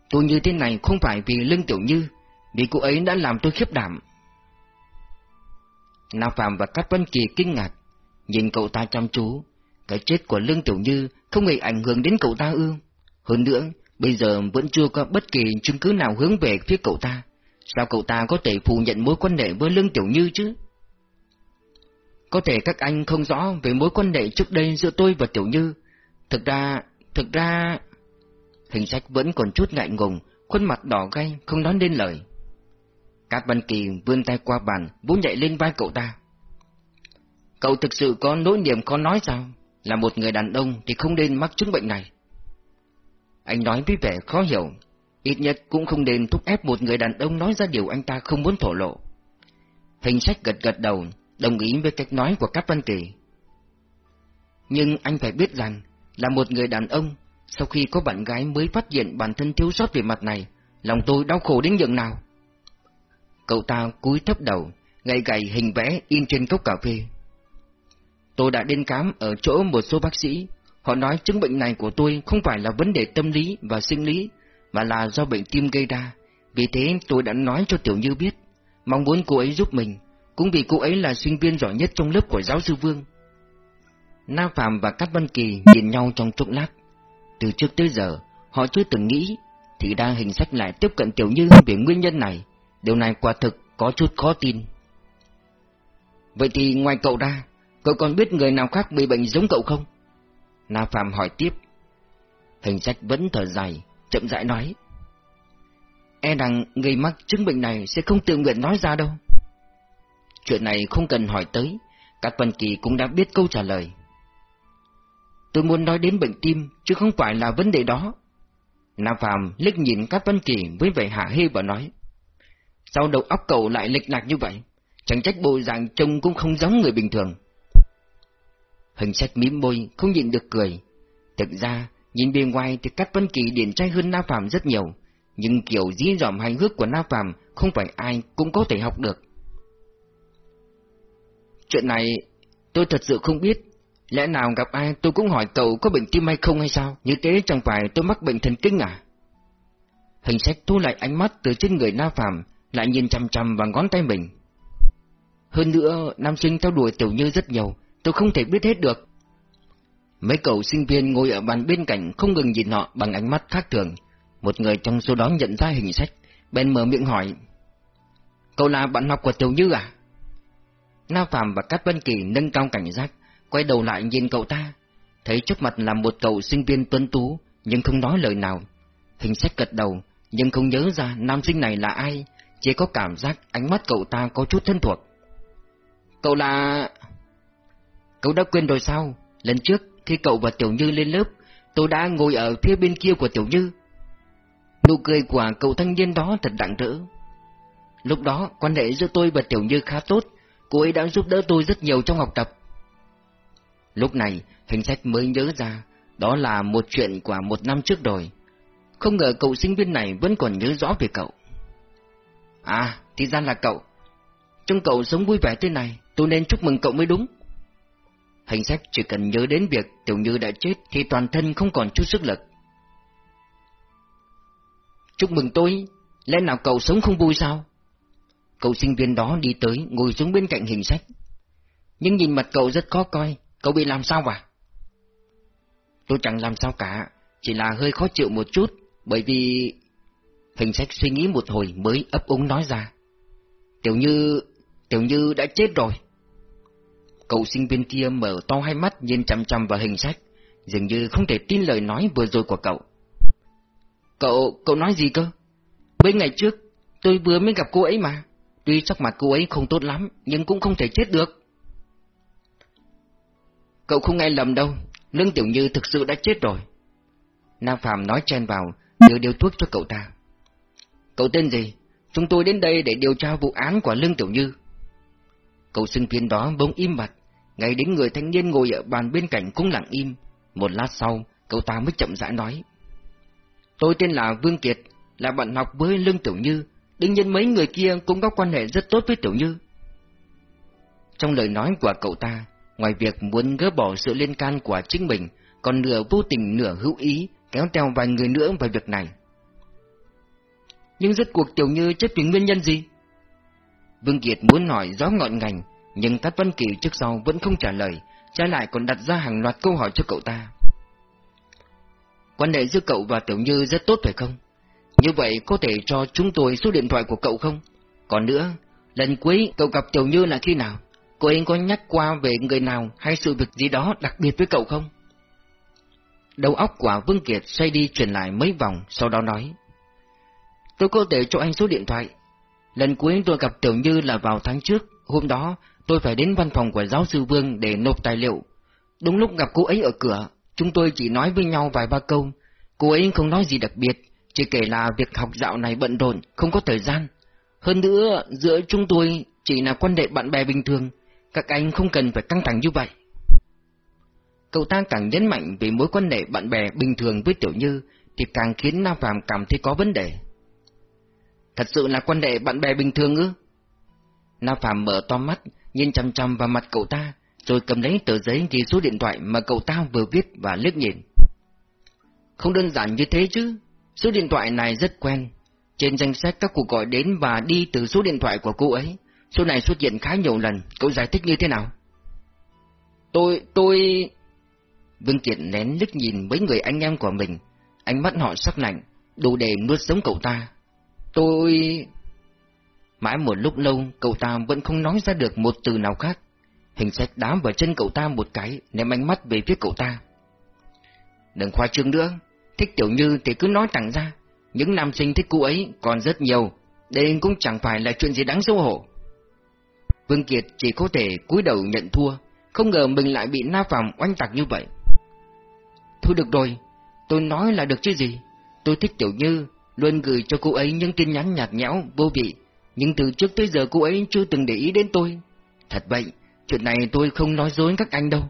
[SPEAKER 1] Tôi như thế này không phải vì lương tiểu như, vì cô ấy đã làm tôi khiếp đảm. Na Phạm và Cát Vân Kỳ kinh ngạc, nhìn cậu ta chăm chú. Cái chết của Lương Tiểu Như không hề ảnh hưởng đến cậu ta ư. Hơn nữa, bây giờ vẫn chưa có bất kỳ chứng cứ nào hướng về phía cậu ta. Sao cậu ta có thể phủ nhận mối quan hệ với Lương Tiểu Như chứ? Có thể các anh không rõ về mối quan hệ trước đây giữa tôi và Tiểu Như. Thực ra, thực ra... Hình sách vẫn còn chút ngại ngùng, khuôn mặt đỏ gay, không nói nên lời. Cát Văn Kỳ vươn tay qua bàn, vỗ nhảy lên vai cậu ta. Cậu thực sự có nỗi niềm khó nói sao? Là một người đàn ông thì không nên mắc chứng bệnh này. Anh nói với vẻ khó hiểu, ít nhất cũng không nên thúc ép một người đàn ông nói ra điều anh ta không muốn thổ lộ. Hình sách gật gật đầu, đồng ý với cách nói của Cát Văn Kỳ. Nhưng anh phải biết rằng, là một người đàn ông, sau khi có bạn gái mới phát hiện bản thân thiếu sót về mặt này, lòng tôi đau khổ đến nhường nào. Cậu ta cúi thấp đầu, gầy gầy hình vẽ in trên cốc cà phê. Tôi đã đến khám ở chỗ một số bác sĩ, họ nói chứng bệnh này của tôi không phải là vấn đề tâm lý và sinh lý, mà là do bệnh tim gây ra. Vì thế tôi đã nói cho Tiểu Như biết, mong muốn cô ấy giúp mình, cũng vì cô ấy là sinh viên giỏi nhất trong lớp của giáo sư Vương. Na Phạm và Cát Văn Kỳ nhìn nhau trong chốc lát. Từ trước tới giờ, họ chưa từng nghĩ, thì đang hình sách lại tiếp cận Tiểu Như về nguyên nhân này. Điều này quả thực có chút khó tin. Vậy thì ngoài cậu ra, cậu còn biết người nào khác bị bệnh giống cậu không? Na Phạm hỏi tiếp. Hình sách vẫn thở dài, chậm rãi nói. E rằng người mắc chứng bệnh này sẽ không tự nguyện nói ra đâu. Chuyện này không cần hỏi tới, các Văn Kỳ cũng đã biết câu trả lời. Tôi muốn nói đến bệnh tim, chứ không phải là vấn đề đó. Na Phạm liếc nhìn các Văn Kỳ với vẻ hạ hê và nói. Sao đầu óc cậu lại lệch lạc như vậy? Chẳng trách bộ dạng trông cũng không giống người bình thường. Hình sách mím môi, không nhịn được cười. Thực ra, nhìn bề ngoài thì Cát Vân Kỳ điển trai hơn Na Phạm rất nhiều, nhưng kiểu dí dỏm hài hước của Na Phạm không phải ai cũng có thể học được. Chuyện này tôi thật sự không biết, lẽ nào gặp ai tôi cũng hỏi cậu có bệnh tim hay không hay sao, như thế chẳng phải tôi mắc bệnh thần kinh à? Hình sách thu lại ánh mắt từ trên người Na Phạm, lại nhìn chằm chằm vào ngón tay mình. Hơn nữa, nam sinh theo đuổi Tiểu Như rất nhiều, tôi không thể biết hết được. Mấy cậu sinh viên ngồi ở bàn bên cạnh không ngừng nhìn họ bằng ánh mắt khác thường. Một người trong số đó nhận ra hình sách, bên mở miệng hỏi. Cậu là bạn học của Tiểu Như à? Na Phạm và Cát Vân Kỳ nâng cao cảnh giác, quay đầu lại nhìn cậu ta. Thấy trước mặt là một cậu sinh viên tuấn tú, nhưng không nói lời nào. Hình sách gật đầu, nhưng không nhớ ra nam sinh này là ai, chỉ có cảm giác ánh mắt cậu ta có chút thân thuộc. Cậu là... Cậu đã quên rồi sao? Lần trước, khi cậu và Tiểu Như lên lớp, tôi đã ngồi ở phía bên kia của Tiểu Như. Nụ cười của cậu thanh niên đó thật đặng rỡ. Lúc đó, quan hệ giữa tôi và Tiểu Như khá tốt, cô ấy đã giúp đỡ tôi rất nhiều trong học tập. Lúc này, hình sách mới nhớ ra, đó là một chuyện của một năm trước rồi. Không ngờ cậu sinh viên này vẫn còn nhớ rõ về cậu. À, thì ra là cậu. Trong cậu sống vui vẻ thế này, tôi nên chúc mừng cậu mới đúng. Hành sách chỉ cần nhớ đến việc Tiểu Như đã chết thì toàn thân không còn chút sức lực. Chúc mừng tôi, lẽ nào cậu sống không vui sao? Cậu sinh viên đó đi tới ngồi xuống bên cạnh hình sách. Nhưng nhìn mặt cậu rất khó coi, cậu bị làm sao à? Tôi chẳng làm sao cả, chỉ là hơi khó chịu một chút, bởi vì... Hình sách suy nghĩ một hồi mới ấp úng nói ra. Tiểu Như... Tiểu Như đã chết rồi. Cậu sinh viên kia mở to hai mắt nhìn chăm chăm vào hình sách, dường như không thể tin lời nói vừa rồi của cậu. Cậu, cậu nói gì cơ? Mấy ngày trước, tôi vừa mới gặp cô ấy mà. Tuy sắc mặt cô ấy không tốt lắm, nhưng cũng không thể chết được. Cậu không nghe lầm đâu, Lương Tiểu Như thực sự đã chết rồi. Nam Phạm nói chen vào, đưa điều thuốc cho cậu ta. Cậu tên gì? Chúng tôi đến đây để điều tra vụ án của Lương Tiểu Như. Cậu sinh viên đó bỗng im mặt, ngay đến người thanh niên ngồi ở bàn bên cạnh cũng lặng im. Một lát sau, cậu ta mới chậm rãi nói. Tôi tên là Vương Kiệt, là bạn học với Lương Tiểu Như, đương nhiên mấy người kia cũng có quan hệ rất tốt với Tiểu Như. Trong lời nói của cậu ta, ngoài việc muốn gỡ bỏ sự liên can của chính mình, còn nửa vô tình nửa hữu ý kéo theo vài người nữa vào việc này. Nhưng rốt cuộc Tiểu Như chết vì nguyên nhân gì? Vương Kiệt muốn hỏi rõ ngọn ngành, nhưng Tát Văn Kỳ trước sau vẫn không trả lời, trái lại còn đặt ra hàng loạt câu hỏi cho cậu ta. Quan hệ giữa cậu và Tiểu Như rất tốt phải không? Như vậy có thể cho chúng tôi số điện thoại của cậu không? Còn nữa, lần cuối cậu gặp Tiểu Như là khi nào? Cô ấy có nhắc qua về người nào hay sự việc gì đó đặc biệt với cậu không? Đầu óc của Vương Kiệt xoay đi chuyển lại mấy vòng, sau đó nói. Tôi có thể cho anh số điện thoại. Lần cuối tôi gặp Tiểu Như là vào tháng trước, hôm đó tôi phải đến văn phòng của giáo sư Vương để nộp tài liệu. Đúng lúc gặp cô ấy ở cửa, chúng tôi chỉ nói với nhau vài ba câu, Cô ấy không nói gì đặc biệt, chỉ kể là việc học dạo này bận rộn, không có thời gian. Hơn nữa, giữa chúng tôi chỉ là quan hệ bạn bè bình thường, các anh không cần phải căng thẳng như vậy. Cậu ta càng nhấn mạnh về mối quan hệ bạn bè bình thường với Tiểu Như, thì càng khiến Na Phạm cảm thấy có vấn đề. Thật sự là quan hệ bạn bè bình thường ư? Na Phạm mở to mắt, nhìn chăm chăm vào mặt cậu ta, rồi cầm lấy tờ giấy ghi số điện thoại mà cậu ta vừa viết và liếc nhìn. Không đơn giản như thế chứ, số điện thoại này rất quen. Trên danh sách các cuộc gọi đến và đi từ số điện thoại của cô ấy, số này xuất hiện khá nhiều lần, cậu giải thích như thế nào? Tôi, tôi... Vương Kiệt nén lức nhìn mấy người anh em của mình, ánh mắt họ sắc lạnh, đủ để nuốt sống cậu ta. Tôi... Mãi một lúc lâu, cậu ta vẫn không nói ra được một từ nào khác. Hình sách đá vào chân cậu ta một cái, ném ánh mắt về phía cậu ta. Đừng khoa trương nữa, thích tiểu như thì cứ nói thẳng ra. Những nam sinh thích cô ấy còn rất nhiều, đây cũng chẳng phải là chuyện gì đáng xấu hổ. Vương Kiệt chỉ có thể cúi đầu nhận thua, không ngờ mình lại bị Na Phạm oanh tạc như vậy. Thôi được rồi, tôi nói là được chứ gì. Tôi thích Tiểu Như, luôn gửi cho cô ấy những tin nhắn nhạt nhẽo, vô vị, nhưng từ trước tới giờ cô ấy chưa từng để ý đến tôi. Thật vậy, chuyện này tôi không nói dối các anh đâu.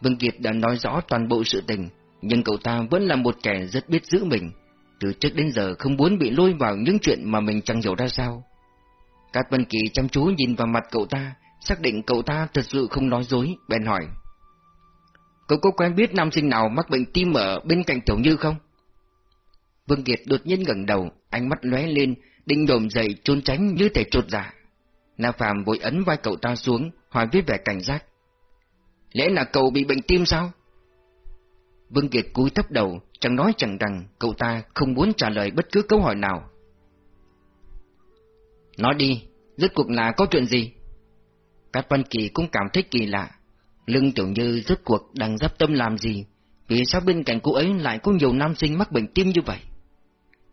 [SPEAKER 1] Vương Kiệt đã nói rõ toàn bộ sự tình, nhưng cậu ta vẫn là một kẻ rất biết giữ mình, từ trước đến giờ không muốn bị lôi vào những chuyện mà mình chẳng hiểu ra sao. Cát Vân Kỳ chăm chú nhìn vào mặt cậu ta, xác định cậu ta thật sự không nói dối, bèn hỏi. Cậu có quen biết nam sinh nào mắc bệnh tim ở bên cạnh Tiểu Như không? Vương Kiệt đột nhiên ngẩng đầu, ánh mắt lóe lên, định đồm dậy trốn tránh như thể trột dạ. Na Phạm vội ấn vai cậu ta xuống, hỏi với vẻ cảnh giác. Lẽ là cậu bị bệnh tim sao? Vương Kiệt cúi thấp đầu, chẳng nói chẳng rằng cậu ta không muốn trả lời bất cứ câu hỏi nào. Nói đi, rốt cuộc là có chuyện gì? Cát Văn Kỳ cũng cảm thấy kỳ lạ. Lưng tiểu như rốt cuộc đang dắp tâm làm gì? Vì sao bên cạnh cô ấy lại có nhiều nam sinh mắc bệnh tim như vậy?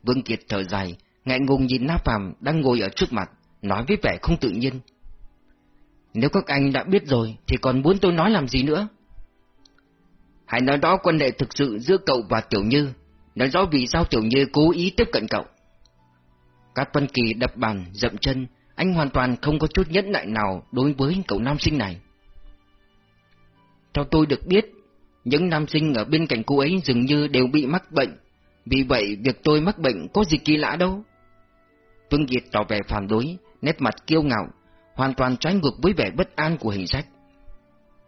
[SPEAKER 1] Vương Kiệt thở dài, ngại ngùng nhìn Na Phạm đang ngồi ở trước mặt, nói với vẻ không tự nhiên. Nếu các anh đã biết rồi, thì còn muốn tôi nói làm gì nữa? Hãy nói rõ quan hệ thực sự giữa cậu và Tiểu Như, nói rõ vì sao Tiểu Như cố ý tiếp cận cậu. Cát Văn Kỳ đập bàn, dậm chân, anh hoàn toàn không có chút nhẫn nại nào đối với cậu nam sinh này. Theo tôi được biết, những nam sinh ở bên cạnh cô ấy dường như đều bị mắc bệnh, vì vậy việc tôi mắc bệnh có gì kỳ lạ đâu. Vương Kiệt tỏ vẻ phản đối, nét mặt kiêu ngạo, hoàn toàn trái ngược với vẻ bất an của hình sách.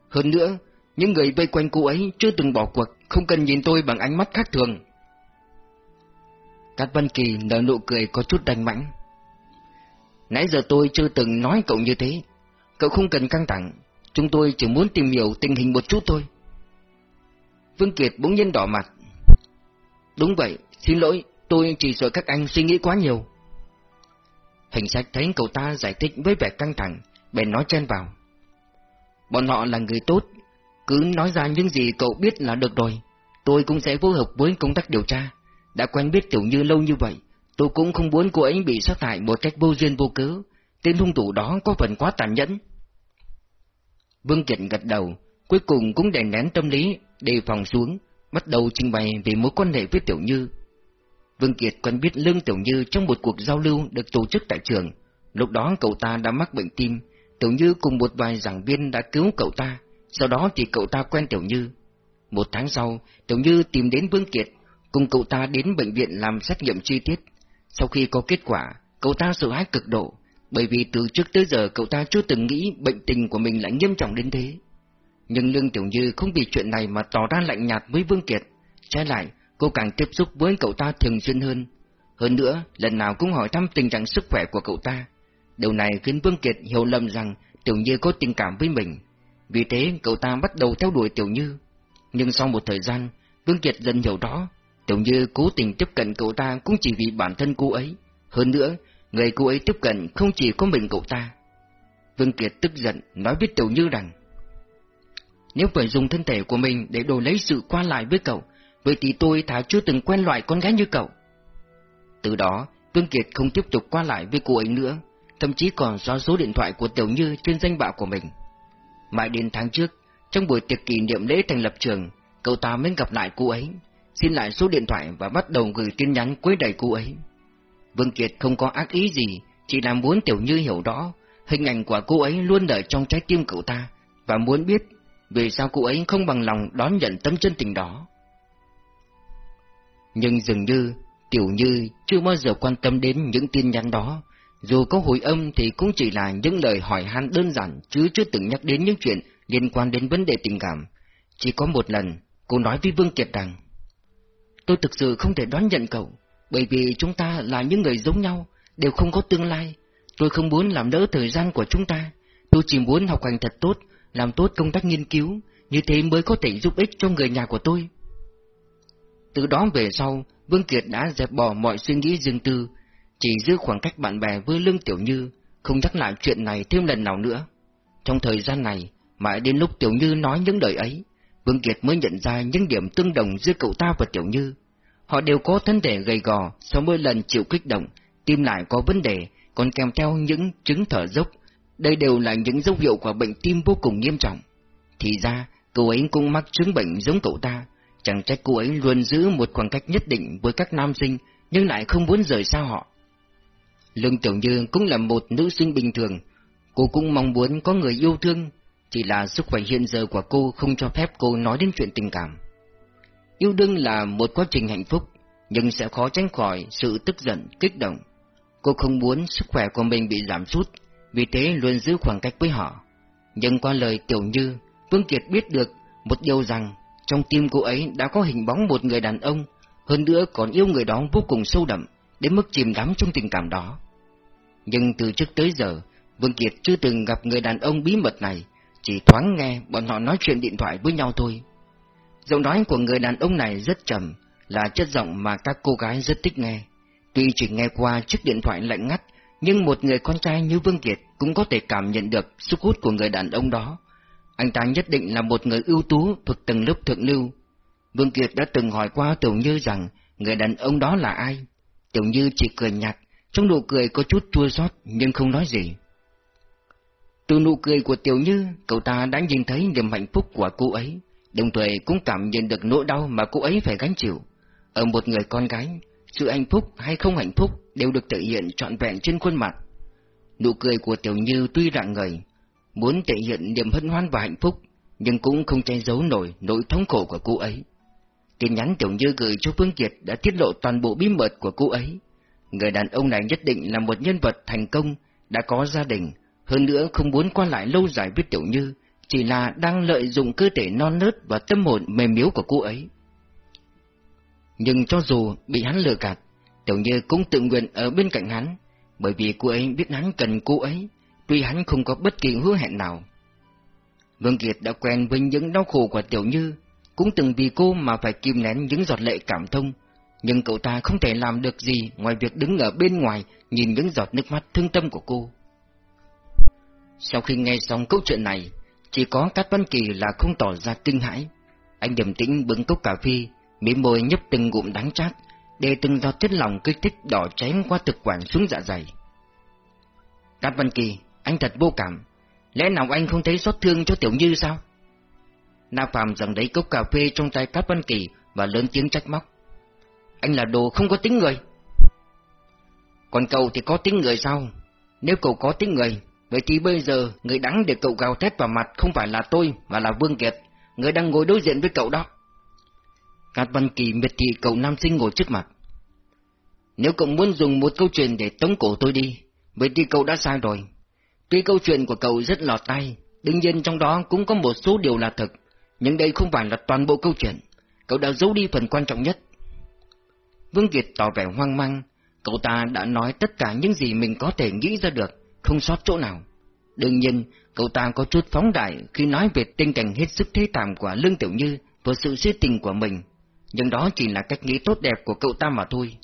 [SPEAKER 1] Hơn nữa, những người vây quanh cô ấy chưa từng bỏ cuộc, không cần nhìn tôi bằng ánh mắt khác thường. Cát Văn Kỳ nở nụ cười có chút đành mãnh. Nãy giờ tôi chưa từng nói cậu như thế. Cậu không cần căng thẳng, chúng tôi chỉ muốn tìm hiểu tình hình một chút thôi. Vương Kiệt bỗng nhiên đỏ mặt. Đúng vậy, xin lỗi, tôi chỉ sợ các anh suy nghĩ quá nhiều. Hình sách thấy cậu ta giải thích với vẻ căng thẳng, bèn nói chen vào. Bọn họ là người tốt, cứ nói ra những gì cậu biết là được rồi. Tôi cũng sẽ phối hợp với công tác điều tra. Đã quen biết Tiểu Như lâu như vậy, tôi cũng không muốn cô ấy bị sát hại một cách vô duyên vô cớ. Tên hung thủ đó có phần quá tàn nhẫn. Vương Kiệt gật đầu, cuối cùng cũng đè nén tâm lý, đề phòng xuống, bắt đầu trình bày về mối quan hệ với Tiểu Như. Vương Kiệt quen biết Lương Tiểu Như trong một cuộc giao lưu được tổ chức tại trường. Lúc đó cậu ta đã mắc bệnh tim, Tiểu Như cùng một vài giảng viên đã cứu cậu ta, sau đó thì cậu ta quen Tiểu Như. Một tháng sau, Tiểu Như tìm đến Vương Kiệt, cùng cậu ta đến bệnh viện làm xét nghiệm chi tiết. Sau khi có kết quả, cậu ta sợ hãi cực độ, bởi vì từ trước tới giờ cậu ta chưa từng nghĩ bệnh tình của mình lại nghiêm trọng đến thế. Nhưng Lương Tiểu Như không vì chuyện này mà tỏ ra lạnh nhạt với Vương Kiệt. Trái lại, cô càng tiếp xúc với cậu ta thường xuyên hơn. Hơn nữa, lần nào cũng hỏi thăm tình trạng sức khỏe của cậu ta. Điều này khiến Vương Kiệt hiểu lầm rằng Tiểu Như có tình cảm với mình. Vì thế, cậu ta bắt đầu theo đuổi Tiểu Như. Nhưng sau một thời gian, Vương Kiệt dần hiểu rõ, Tiểu Như cố tình tiếp cận cậu ta cũng chỉ vì bản thân cô ấy. Hơn nữa, người cô ấy tiếp cận không chỉ có mình cậu ta. Vương Kiệt tức giận nói với Tiểu Như rằng, nếu phải dùng thân thể của mình để đổi lấy sự qua lại với cậu, vậy thì tôi thà chưa từng quen loại con gái như cậu. Từ đó, Vương Kiệt không tiếp tục qua lại với cô ấy nữa, thậm chí còn xóa số điện thoại của Tiểu Như trên danh bạ của mình. Mãi đến tháng trước, trong buổi tiệc kỷ niệm lễ thành lập trường, cậu ta mới gặp lại cô ấy. xin lại số điện thoại và bắt đầu gửi tin nhắn quấy đầy cô ấy. Vương Kiệt không có ác ý gì, chỉ là muốn Tiểu Như hiểu rõ, hình ảnh của cô ấy luôn đợi trong trái tim cậu ta, và muốn biết vì sao cô ấy không bằng lòng đón nhận tấm chân tình đó. Nhưng dường như, Tiểu Như chưa bao giờ quan tâm đến những tin nhắn đó, dù có hồi âm thì cũng chỉ là những lời hỏi han đơn giản chứ chưa từng nhắc đến những chuyện liên quan đến vấn đề tình cảm. Chỉ có một lần, cô nói với Vương Kiệt rằng Tôi thực sự không thể đón nhận cậu, bởi vì chúng ta là những người giống nhau, đều không có tương lai. Tôi không muốn làm đỡ thời gian của chúng ta, tôi chỉ muốn học hành thật tốt, làm tốt công tác nghiên cứu, như thế mới có thể giúp ích cho người nhà của tôi. Từ đó về sau, Vương Kiệt đã dẹp bỏ mọi suy nghĩ riêng tư, chỉ giữ khoảng cách bạn bè với Lương Tiểu Như, không nhắc lại chuyện này thêm lần nào nữa. Trong thời gian này, mãi đến lúc Tiểu Như nói những lời ấy, Vương Kiệt mới nhận ra những điểm tương đồng giữa cậu ta và Tiểu Như. Họ đều có thân thể gầy gò, sau mỗi lần chịu kích động, tim lại có vấn đề, còn kèm theo những chứng thở dốc. Đây đều là những dấu hiệu của bệnh tim vô cùng nghiêm trọng. Thì ra, cô ấy cũng mắc chứng bệnh giống cậu ta, chẳng trách cô ấy luôn giữ một khoảng cách nhất định với các nam sinh, nhưng lại không muốn rời xa họ. Lương Tiểu Như cũng là một nữ sinh bình thường, cô cũng mong muốn có người yêu thương, chỉ là sức khỏe hiện giờ của cô không cho phép cô nói đến chuyện tình cảm. Yêu đương là một quá trình hạnh phúc, nhưng sẽ khó tránh khỏi sự tức giận, kích động. Cô không muốn sức khỏe của mình bị giảm sút, vì thế luôn giữ khoảng cách với họ. Nhưng qua lời Tiểu Như, Vương Kiệt biết được một điều rằng trong tim cô ấy đã có hình bóng một người đàn ông, hơn nữa còn yêu người đó vô cùng sâu đậm, đến mức chìm đắm trong tình cảm đó. Nhưng từ trước tới giờ, Vương Kiệt chưa từng gặp người đàn ông bí mật này, chỉ thoáng nghe bọn họ nói chuyện điện thoại với nhau thôi. Giọng nói của người đàn ông này rất trầm, là chất giọng mà các cô gái rất thích nghe. Tuy chỉ nghe qua chiếc điện thoại lạnh ngắt, nhưng một người con trai như Vương Kiệt cũng có thể cảm nhận được sức hút của người đàn ông đó. Anh ta nhất định là một người ưu tú thuộc tầng lớp thượng lưu. Vương Kiệt đã từng hỏi qua Tiểu Như rằng người đàn ông đó là ai. Tiểu Như chỉ cười nhạt, trong nụ cười có chút chua xót nhưng không nói gì. Từ nụ cười của Tiểu Như, cậu ta đã nhìn thấy niềm hạnh phúc của cô ấy, đồng thời cũng cảm nhận được nỗi đau mà cô ấy phải gánh chịu. Ở một người con gái, sự hạnh phúc hay không hạnh phúc đều được thể hiện trọn vẹn trên khuôn mặt. Nụ cười của Tiểu Như tuy rạng ngời, muốn thể hiện niềm hân hoan và hạnh phúc, nhưng cũng không che giấu nổi nỗi thống khổ của cô ấy. Tin nhắn Tiểu Như gửi cho Phương Kiệt đã tiết lộ toàn bộ bí mật của cô ấy. Người đàn ông này nhất định là một nhân vật thành công, đã có gia đình, hơn nữa không muốn qua lại lâu dài với Tiểu Như, chỉ là đang lợi dụng cơ thể non nớt và tâm hồn mềm yếu của cô ấy. Nhưng cho dù bị hắn lừa gạt, Tiểu Như cũng tự nguyện ở bên cạnh hắn, bởi vì cô ấy biết hắn cần cô ấy, tuy hắn không có bất kỳ hứa hẹn nào. Vương Kiệt đã quen với những đau khổ của Tiểu Như, cũng từng vì cô mà phải kìm nén những giọt lệ cảm thông, nhưng cậu ta không thể làm được gì ngoài việc đứng ở bên ngoài nhìn những giọt nước mắt thương tâm của cô. Sau khi nghe xong câu chuyện này, chỉ có Cát Văn Kỳ là không tỏ ra kinh hãi. Anh điềm tĩnh bưng cốc cà phê, mỉm môi nhấp từng ngụm đắng chát, để từng giọt chất lòng kích thích đỏ chém qua thực quản xuống dạ dày. Cát Văn Kỳ, anh thật vô cảm. Lẽ nào anh không thấy xót thương cho Tiểu Như sao? Na Phạm giằng lấy cốc cà phê trong tay Cát Văn Kỳ và lớn tiếng trách móc. Anh là đồ không có tính người. Còn cậu thì có tính người sao? Nếu cậu có tính người, vậy thì bây giờ người đắng để cậu gào thét vào mặt không phải là tôi mà là Vương Kiệt, người đang ngồi đối diện với cậu đó. Cát Văn Kỳ miệt thị cậu nam sinh ngồi trước mặt. Nếu cậu muốn dùng một câu chuyện để tống cổ tôi đi, vậy thì cậu đã sai rồi. Tuy câu chuyện của cậu rất lọt tay, đương nhiên trong đó cũng có một số điều là thật, nhưng đây không phải là toàn bộ câu chuyện. Cậu đã giấu đi phần quan trọng nhất. Vương Kiệt tỏ vẻ hoang mang, cậu ta đã nói tất cả những gì mình có thể nghĩ ra được, không sót chỗ nào. Đương nhiên, cậu ta có chút phóng đại khi nói về tình cảnh hết sức thế thảm của Lương Tiểu Như và sự suy tình của mình, nhưng đó chỉ là cách nghĩ tốt đẹp của cậu ta mà thôi.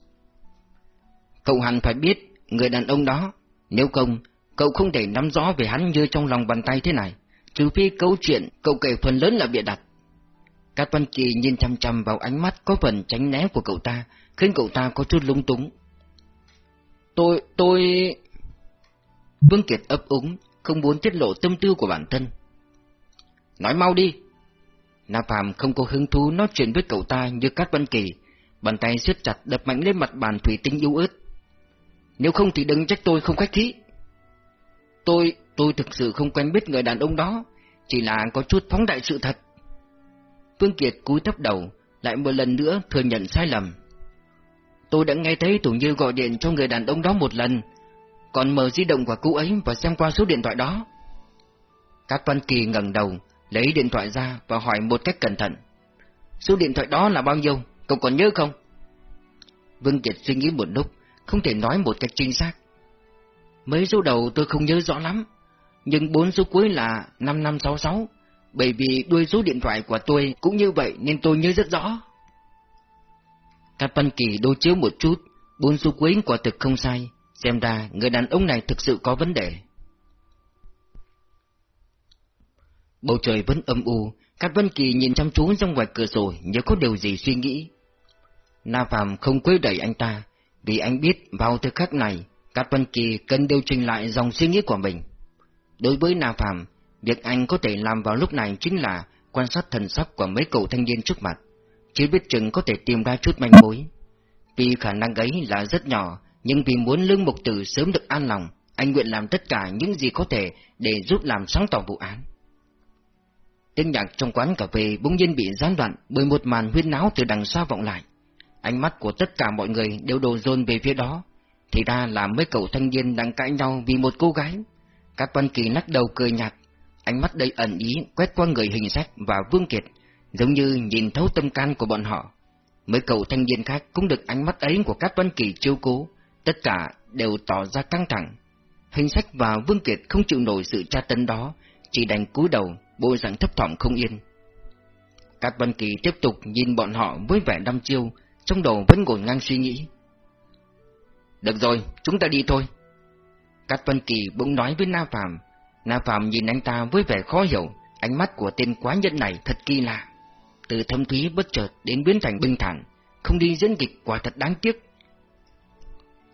[SPEAKER 1] Cậu hẳn phải biết người đàn ông đó, nếu không, cậu không thể nắm rõ về hắn như trong lòng bàn tay thế này, trừ phi câu chuyện cậu kể phần lớn là bịa đặt. Cát Văn Kỳ nhìn chăm chăm vào ánh mắt có phần tránh né của cậu ta, khiến cậu ta có chút lung túng. Tôi, tôi... Vương Kiệt ấp úng, không muốn tiết lộ tâm tư của bản thân. Nói mau đi! Na Phạm không có hứng thú nói chuyện với cậu ta như Cát Văn Kỳ, bàn tay siết chặt đập mạnh lên mặt bàn thủy tinh yếu ớt. Nếu không thì đừng trách tôi không khách khí. Tôi, tôi thực sự không quen biết người đàn ông đó, chỉ là có chút phóng đại sự thật. Vương Kiệt cúi thấp đầu, lại một lần nữa thừa nhận sai lầm. Tôi đã nghe thấy Tùng Như gọi điện cho người đàn ông đó một lần, còn mở di động của cô ấy và xem qua số điện thoại đó. Cát Văn Kỳ ngẩng đầu, lấy điện thoại ra và hỏi một cách cẩn thận. Số điện thoại đó là bao nhiêu, cậu còn nhớ không? Vương Kiệt suy nghĩ một lúc, không thể nói một cách chính xác. Mấy số đầu tôi không nhớ rõ lắm, nhưng bốn số cuối là 5566, bởi vì đuôi số điện thoại của tôi cũng như vậy nên tôi nhớ rất rõ. Cát Văn Kỳ đối chiếu một chút, bốn số cuối quả thực không sai, xem ra người đàn ông này thực sự có vấn đề. Bầu trời vẫn âm u, Cát Văn Kỳ nhìn chăm chú ra ngoài cửa sổ như có điều gì suy nghĩ. Na Phạm không quấy đẩy anh ta, vì anh biết vào thời khắc này, Cát Văn Kỳ cần điều chỉnh lại dòng suy nghĩ của mình. Đối với Na Phạm, việc anh có thể làm vào lúc này chính là quan sát thần sắc của mấy cậu thanh niên trước mặt, chỉ biết chừng có thể tìm ra chút manh mối. Vì khả năng ấy là rất nhỏ, nhưng vì muốn lương mục tử sớm được an lòng, anh nguyện làm tất cả những gì có thể để giúp làm sáng tỏ vụ án. Tiếng nhạc trong quán cà phê bỗng nhiên bị gián đoạn bởi một màn huyên náo từ đằng xa vọng lại. Ánh mắt của tất cả mọi người đều đổ dồn về phía đó. Thì ra là mấy cậu thanh niên đang cãi nhau vì một cô gái. Các quan kỳ lắc đầu cười nhạt, ánh mắt đầy ẩn ý quét qua người hình sách và Vương Kiệt, giống như nhìn thấu tâm can của bọn họ. Mấy cậu thanh niên khác cũng được ánh mắt ấy của các quan kỳ chiêu cố, tất cả đều tỏ ra căng thẳng. Hình sách và Vương Kiệt không chịu nổi sự tra tấn đó, chỉ đành cúi đầu, bộ dạng thấp thỏm không yên. Các Văn Kỳ tiếp tục nhìn bọn họ với vẻ đăm chiêu, trong đầu vẫn ngổn ngang suy nghĩ. Được rồi, chúng ta đi thôi. Cát Văn Kỳ bỗng nói với Na Phạm. Na Phạm nhìn anh ta với vẻ khó hiểu, ánh mắt của tên quá nhân này thật kỳ lạ. Từ thâm thúy bất chợt đến biến thành bình thản, không đi diễn kịch quả thật đáng tiếc.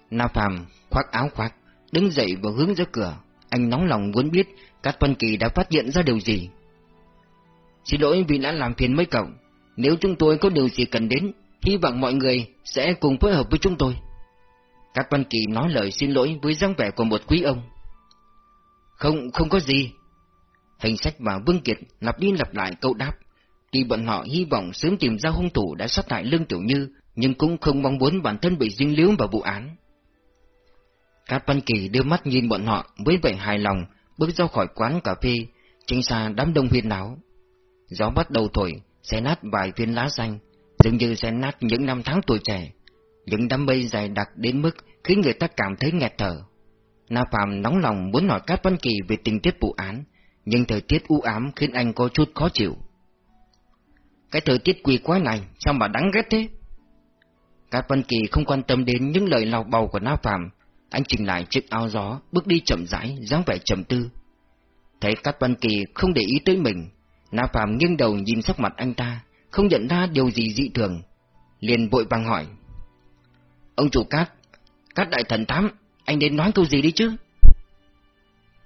[SPEAKER 1] Na Phạm khoác áo khoác, đứng dậy và hướng ra cửa. Anh nóng lòng muốn biết Cát Văn Kỳ đã phát hiện ra điều gì. Xin lỗi vì đã làm phiền mấy cậu. Nếu chúng tôi có điều gì cần đến, hy vọng mọi người sẽ cùng phối hợp với chúng tôi. Cát Văn Kỳ nói lời xin lỗi với dáng vẻ của một quý ông. Không, không có gì. Hình sách và Vương Kiệt lặp đi lặp lại câu đáp. Tuy bọn họ hy vọng sớm tìm ra hung thủ đã sát hại Lương Tiểu Như, nhưng cũng không mong muốn bản thân bị dính líu vào vụ án. Cát Văn Kỳ đưa mắt nhìn bọn họ với vẻ hài lòng, bước ra khỏi quán cà phê, tránh xa đám đông huyên náo. Gió bắt đầu thổi, xé nát vài viên lá xanh, dường như xé nát những năm tháng tuổi trẻ. Những đám mây dày đặc đến mức khiến người ta cảm thấy nghẹt thở. Na Phạm nóng lòng muốn hỏi Cát Văn Kỳ về tình tiết vụ án, nhưng thời tiết u ám khiến anh có chút khó chịu. Cái thời tiết quỷ quái này sao mà đáng ghét thế? Cát Văn Kỳ không quan tâm đến những lời lọc bầu của Na Phạm, anh chỉnh lại chiếc áo gió, bước đi chậm rãi, dáng vẻ trầm tư. Thấy Cát Văn Kỳ không để ý tới mình, Na Phạm nghiêng đầu nhìn sắc mặt anh ta, không nhận ra điều gì dị thường. Liền vội vàng hỏi. Ông chủ Cát, Cát đại thần tám, anh đến nói câu gì đi chứ?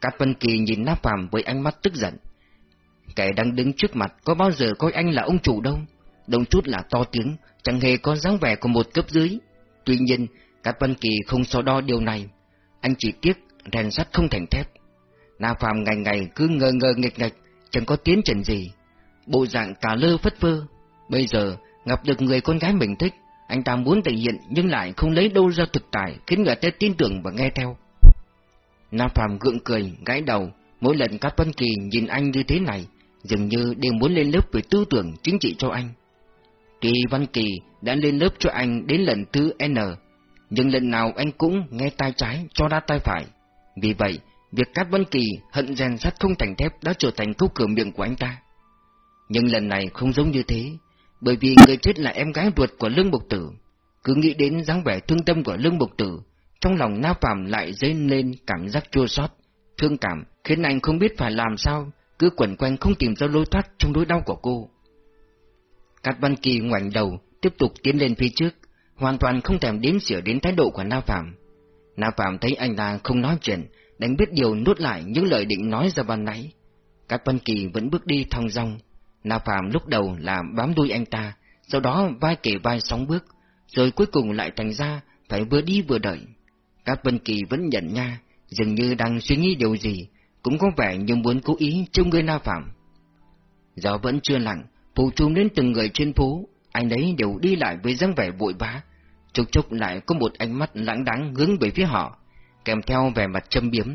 [SPEAKER 1] Cát Văn Kỳ nhìn Na Phạm với ánh mắt tức giận. Kẻ đang đứng trước mặt có bao giờ coi anh là ông chủ đâu, đồng chút là to tiếng, chẳng hề có dáng vẻ của một cấp dưới. Tuy nhiên, Cát Văn Kỳ không so đo điều này, anh chỉ tiếc rèn sắt không thành thép. Na Phạm ngày ngày cứ ngơ ngơ nghịch nghịch, chẳng có tiến triển gì. Bộ dạng cả lơ phất phơ. Bây giờ, gặp được người con gái mình thích, anh ta muốn thể hiện nhưng lại không lấy đâu ra thực tài khiến người ta tin tưởng và nghe theo. nam Phạm gượng cười, gãi đầu, mỗi lần Cát Văn Kỳ nhìn anh như thế này, dường như đều muốn lên lớp về tư tưởng chính trị cho anh. Kỳ Văn Kỳ đã lên lớp cho anh đến lần thứ N, nhưng lần nào anh cũng nghe tay trái cho ra tay phải. Vì vậy, việc Cát Văn Kỳ hận rèn sắt không thành thép đã trở thành câu cửa miệng của anh ta. Nhưng lần này không giống như thế, bởi vì người chết là em gái ruột của Lương bộc Tử. Cứ nghĩ đến dáng vẻ thương tâm của Lương bộc Tử, trong lòng Na Phạm lại dấy lên cảm giác chua xót, thương cảm, khiến anh không biết phải làm sao, cứ quẩn quanh không tìm ra lối thoát trong nỗi đau của cô. Cát Văn Kỳ ngoảnh đầu, tiếp tục tiến lên phía trước, hoàn toàn không thèm đếm xỉa đến thái độ của Na Phạm. Na Phạm thấy anh ta không nói chuyện, đánh biết điều nuốt lại những lời định nói ra ban nãy. Cát Văn Kỳ vẫn bước đi thong dong. Na Phạm lúc đầu là bám đuôi anh ta, sau đó vai kể vai sóng bước, rồi cuối cùng lại thành ra phải vừa đi vừa đợi. Cát Vân Kỳ vẫn nhận nha, dường như đang suy nghĩ điều gì, cũng có vẻ như muốn cố ý trông người Na Phạm. Gió vẫn chưa lặng, phủ trùm đến từng người trên phố, anh ấy đều đi lại với dáng vẻ vội vã, chốc chốc lại có một ánh mắt lãng đáng hướng về phía họ, kèm theo vẻ mặt châm biếm.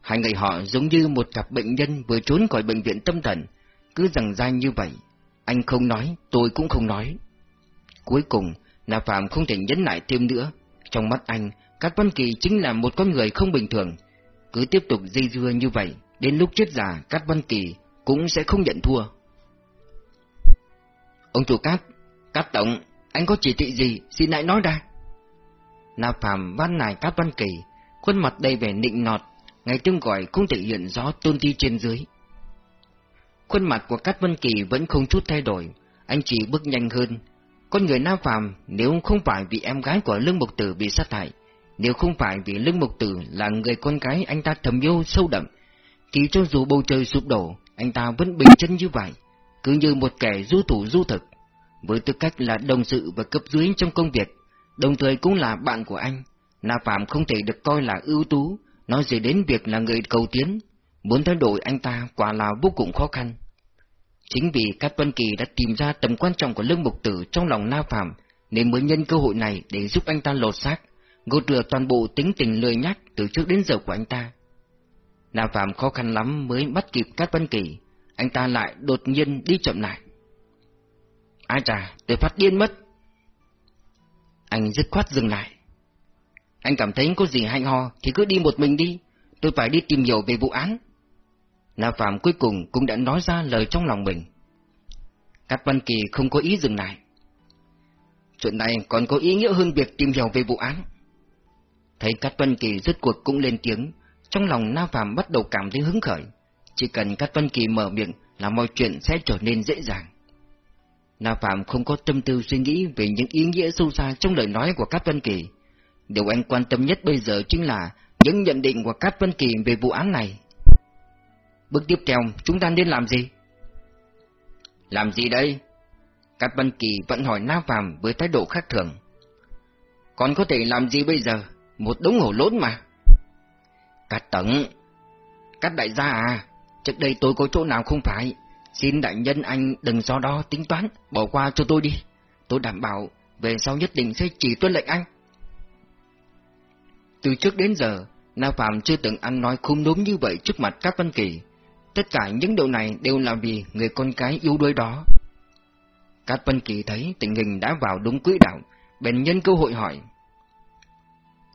[SPEAKER 1] Hai người họ giống như một cặp bệnh nhân vừa trốn khỏi bệnh viện tâm thần, cứ rằng ra như vậy. Anh không nói, tôi cũng không nói. Cuối cùng, Na Phạm không thể nhấn lại thêm nữa. Trong mắt anh, Cát Văn Kỳ chính là một con người không bình thường. Cứ tiếp tục dây dưa như vậy, đến lúc chết già, Cát Văn Kỳ cũng sẽ không nhận thua. Ông chủ Cát, Cát Tổng, anh có chỉ thị gì, xin hãy nói ra. Na Phạm van nài Cát Văn Kỳ, khuôn mặt đầy vẻ nịnh nọt, ngay tiếng gọi cũng thể hiện rõ tôn ti trên dưới. Khuôn mặt của Cát Vân Kỳ vẫn không chút thay đổi, anh chỉ bước nhanh hơn. Con người Na Phạm nếu không phải vì em gái của Lương Mục Tử bị sát hại, nếu không phải vì Lương Mục Tử là người con gái anh ta thầm yêu sâu đậm, thì cho dù bầu trời sụp đổ, anh ta vẫn bình chân như vậy, cứ như một kẻ du thủ du thực. Với tư cách là đồng sự và cấp dưới trong công việc, đồng thời cũng là bạn của anh, Na Phạm không thể được coi là ưu tú, nói gì đến việc là người cầu tiến, muốn thay đổi anh ta quả là vô cùng khó khăn. Chính vì Cát Vân Kỳ đã tìm ra tầm quan trọng của Lương Mục Tử trong lòng Na Phạm, nên mới nhân cơ hội này để giúp anh ta lột xác, gột rửa toàn bộ tính tình lười nhắc từ trước đến giờ của anh ta. Na Phạm khó khăn lắm mới bắt kịp Cát Vân Kỳ, anh ta lại đột nhiên đi chậm lại. Ai trà, tôi phát điên mất. Anh dứt khoát dừng lại. Anh cảm thấy có gì hạnh ho thì cứ đi một mình đi, tôi phải đi tìm hiểu về vụ án. Na Phạm cuối cùng cũng đã nói ra lời trong lòng mình. Cát Văn Kỳ không có ý dừng lại. Chuyện này còn có ý nghĩa hơn việc tìm hiểu về vụ án. Thấy Cát Văn Kỳ rứt cuộc cũng lên tiếng, trong lòng Na Phạm bắt đầu cảm thấy hứng khởi. Chỉ cần Cát Văn Kỳ mở miệng là mọi chuyện sẽ trở nên dễ dàng. Na Phạm không có tâm tư suy nghĩ về những ý nghĩa sâu xa trong lời nói của Cát Văn Kỳ. Điều anh quan tâm nhất bây giờ chính là những nhận định của Cát Văn Kỳ về vụ án này. Bước tiếp theo, chúng ta nên làm gì? Làm gì đây? Cát văn Kỳ vẫn hỏi Na Phạm với thái độ khác thường. Còn có thể làm gì bây giờ? Một đống hổ lốn mà. Cát Tấn, Cát Đại gia à, trước đây tôi có chỗ nào không phải. Xin đại nhân anh đừng do đó tính toán, bỏ qua cho tôi đi. Tôi đảm bảo, về sau nhất định sẽ chỉ tuân lệnh anh. Từ trước đến giờ, Na Phạm chưa từng ăn nói khung đốm như vậy trước mặt cát Văn Kỳ. Tất cả những điều này đều là vì người con cái yếu đuối đó. Cát Vân Kỳ thấy tình hình đã vào đúng quỹ đạo, bèn nhân cơ hội hỏi.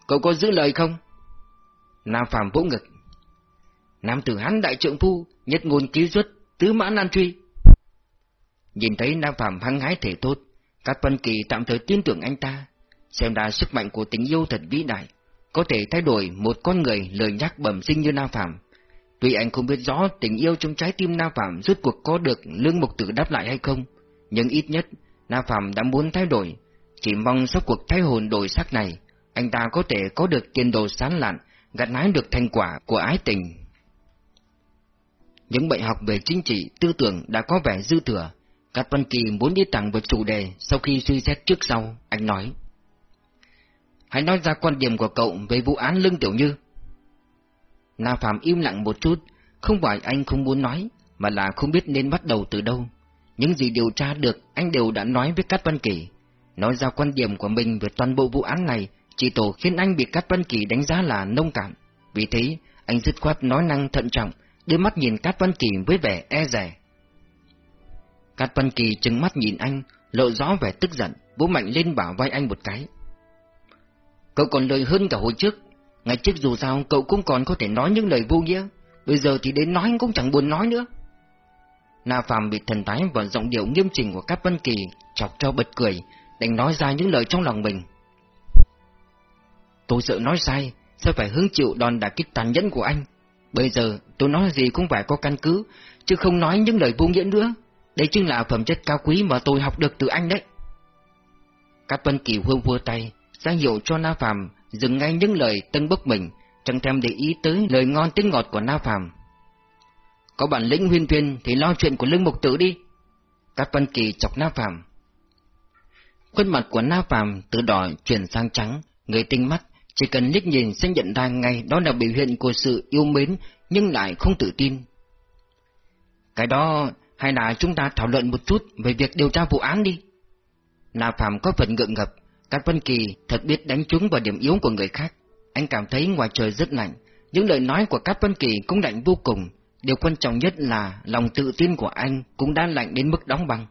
[SPEAKER 1] Cậu có giữ lời không? Nam Phạm vỗ ngực. Nam tử hắn đại trượng phu, nhất ngôn ký xuất, tứ mã nan truy. Nhìn thấy Nam Phạm hăng hái thể tốt, Cát Vân Kỳ tạm thời tin tưởng anh ta, xem ra sức mạnh của tình yêu thật vĩ đại, có thể thay đổi một con người lời nhắc bẩm sinh như Nam Phạm. Tuy anh không biết rõ tình yêu trong trái tim Na Phạm rốt cuộc có được lương mục tử đáp lại hay không, nhưng ít nhất Na Phạm đã muốn thay đổi, chỉ mong sau cuộc thay hồn đổi sắc này, anh ta có thể có được tiền đồ sáng lạn, gặt hái được thành quả của ái tình. Những bệnh học về chính trị, tư tưởng đã có vẻ dư thừa, Cát Văn Kỳ muốn đi thẳng vào chủ đề sau khi suy xét trước sau, anh nói. Hãy nói ra quan điểm của cậu về vụ án Lương Tiểu Như. Na Phạm im lặng một chút, không phải anh không muốn nói, mà là không biết nên bắt đầu từ đâu. Những gì điều tra được anh đều đã nói với Cát Văn Kỳ. Nói ra quan điểm của mình về toàn bộ vụ án này chỉ tổ khiến anh bị Cát Văn Kỳ đánh giá là nông cạn. Vì thế, anh dứt khoát nói năng thận trọng, đưa mắt nhìn Cát Văn Kỳ với vẻ e rẻ. Cát Văn Kỳ trừng mắt nhìn anh, lộ rõ vẻ tức giận, bố mạnh lên bảo vai anh một cái. Cậu còn lời hơn cả hồi trước, ngày trước dù sao cậu cũng còn có thể nói những lời vô nghĩa, bây giờ thì đến nói cũng chẳng buồn nói nữa. Na Phạm bị thần tái và giọng điệu nghiêm chỉnh của Cát Văn Kỳ chọc cho bật cười, đành nói ra những lời trong lòng mình. Tôi sợ nói sai, sẽ phải hứng chịu đòn đả kích tàn nhẫn của anh. Bây giờ tôi nói gì cũng phải có căn cứ, chứ không nói những lời vô nghĩa nữa. Đây chính là phẩm chất cao quý mà tôi học được từ anh đấy. Cát Vân Kỳ hương vua tay, ra hiệu cho Na Phạm dừng ngay những lời tân bốc mình, chẳng thèm để ý tới lời ngon tiếng ngọt của Na Phạm. Có bản lĩnh huyên thuyên thì lo chuyện của lưng mục tử đi, Các văn Kỳ chọc Na Phạm. Khuôn mặt của Na Phạm từ đỏ chuyển sang trắng, người tinh mắt, chỉ cần liếc nhìn sẽ nhận ra ngay đó là biểu hiện của sự yêu mến nhưng lại không tự tin. Cái đó hay là chúng ta thảo luận một chút về việc điều tra vụ án đi. Na Phạm có phần ngượng ngập, Cát Vân Kỳ thật biết đánh trúng vào điểm yếu của người khác. Anh cảm thấy ngoài trời rất lạnh, những lời nói của Cát Vân Kỳ cũng lạnh vô cùng. Điều quan trọng nhất là lòng tự tin của anh cũng đã lạnh đến mức đóng băng.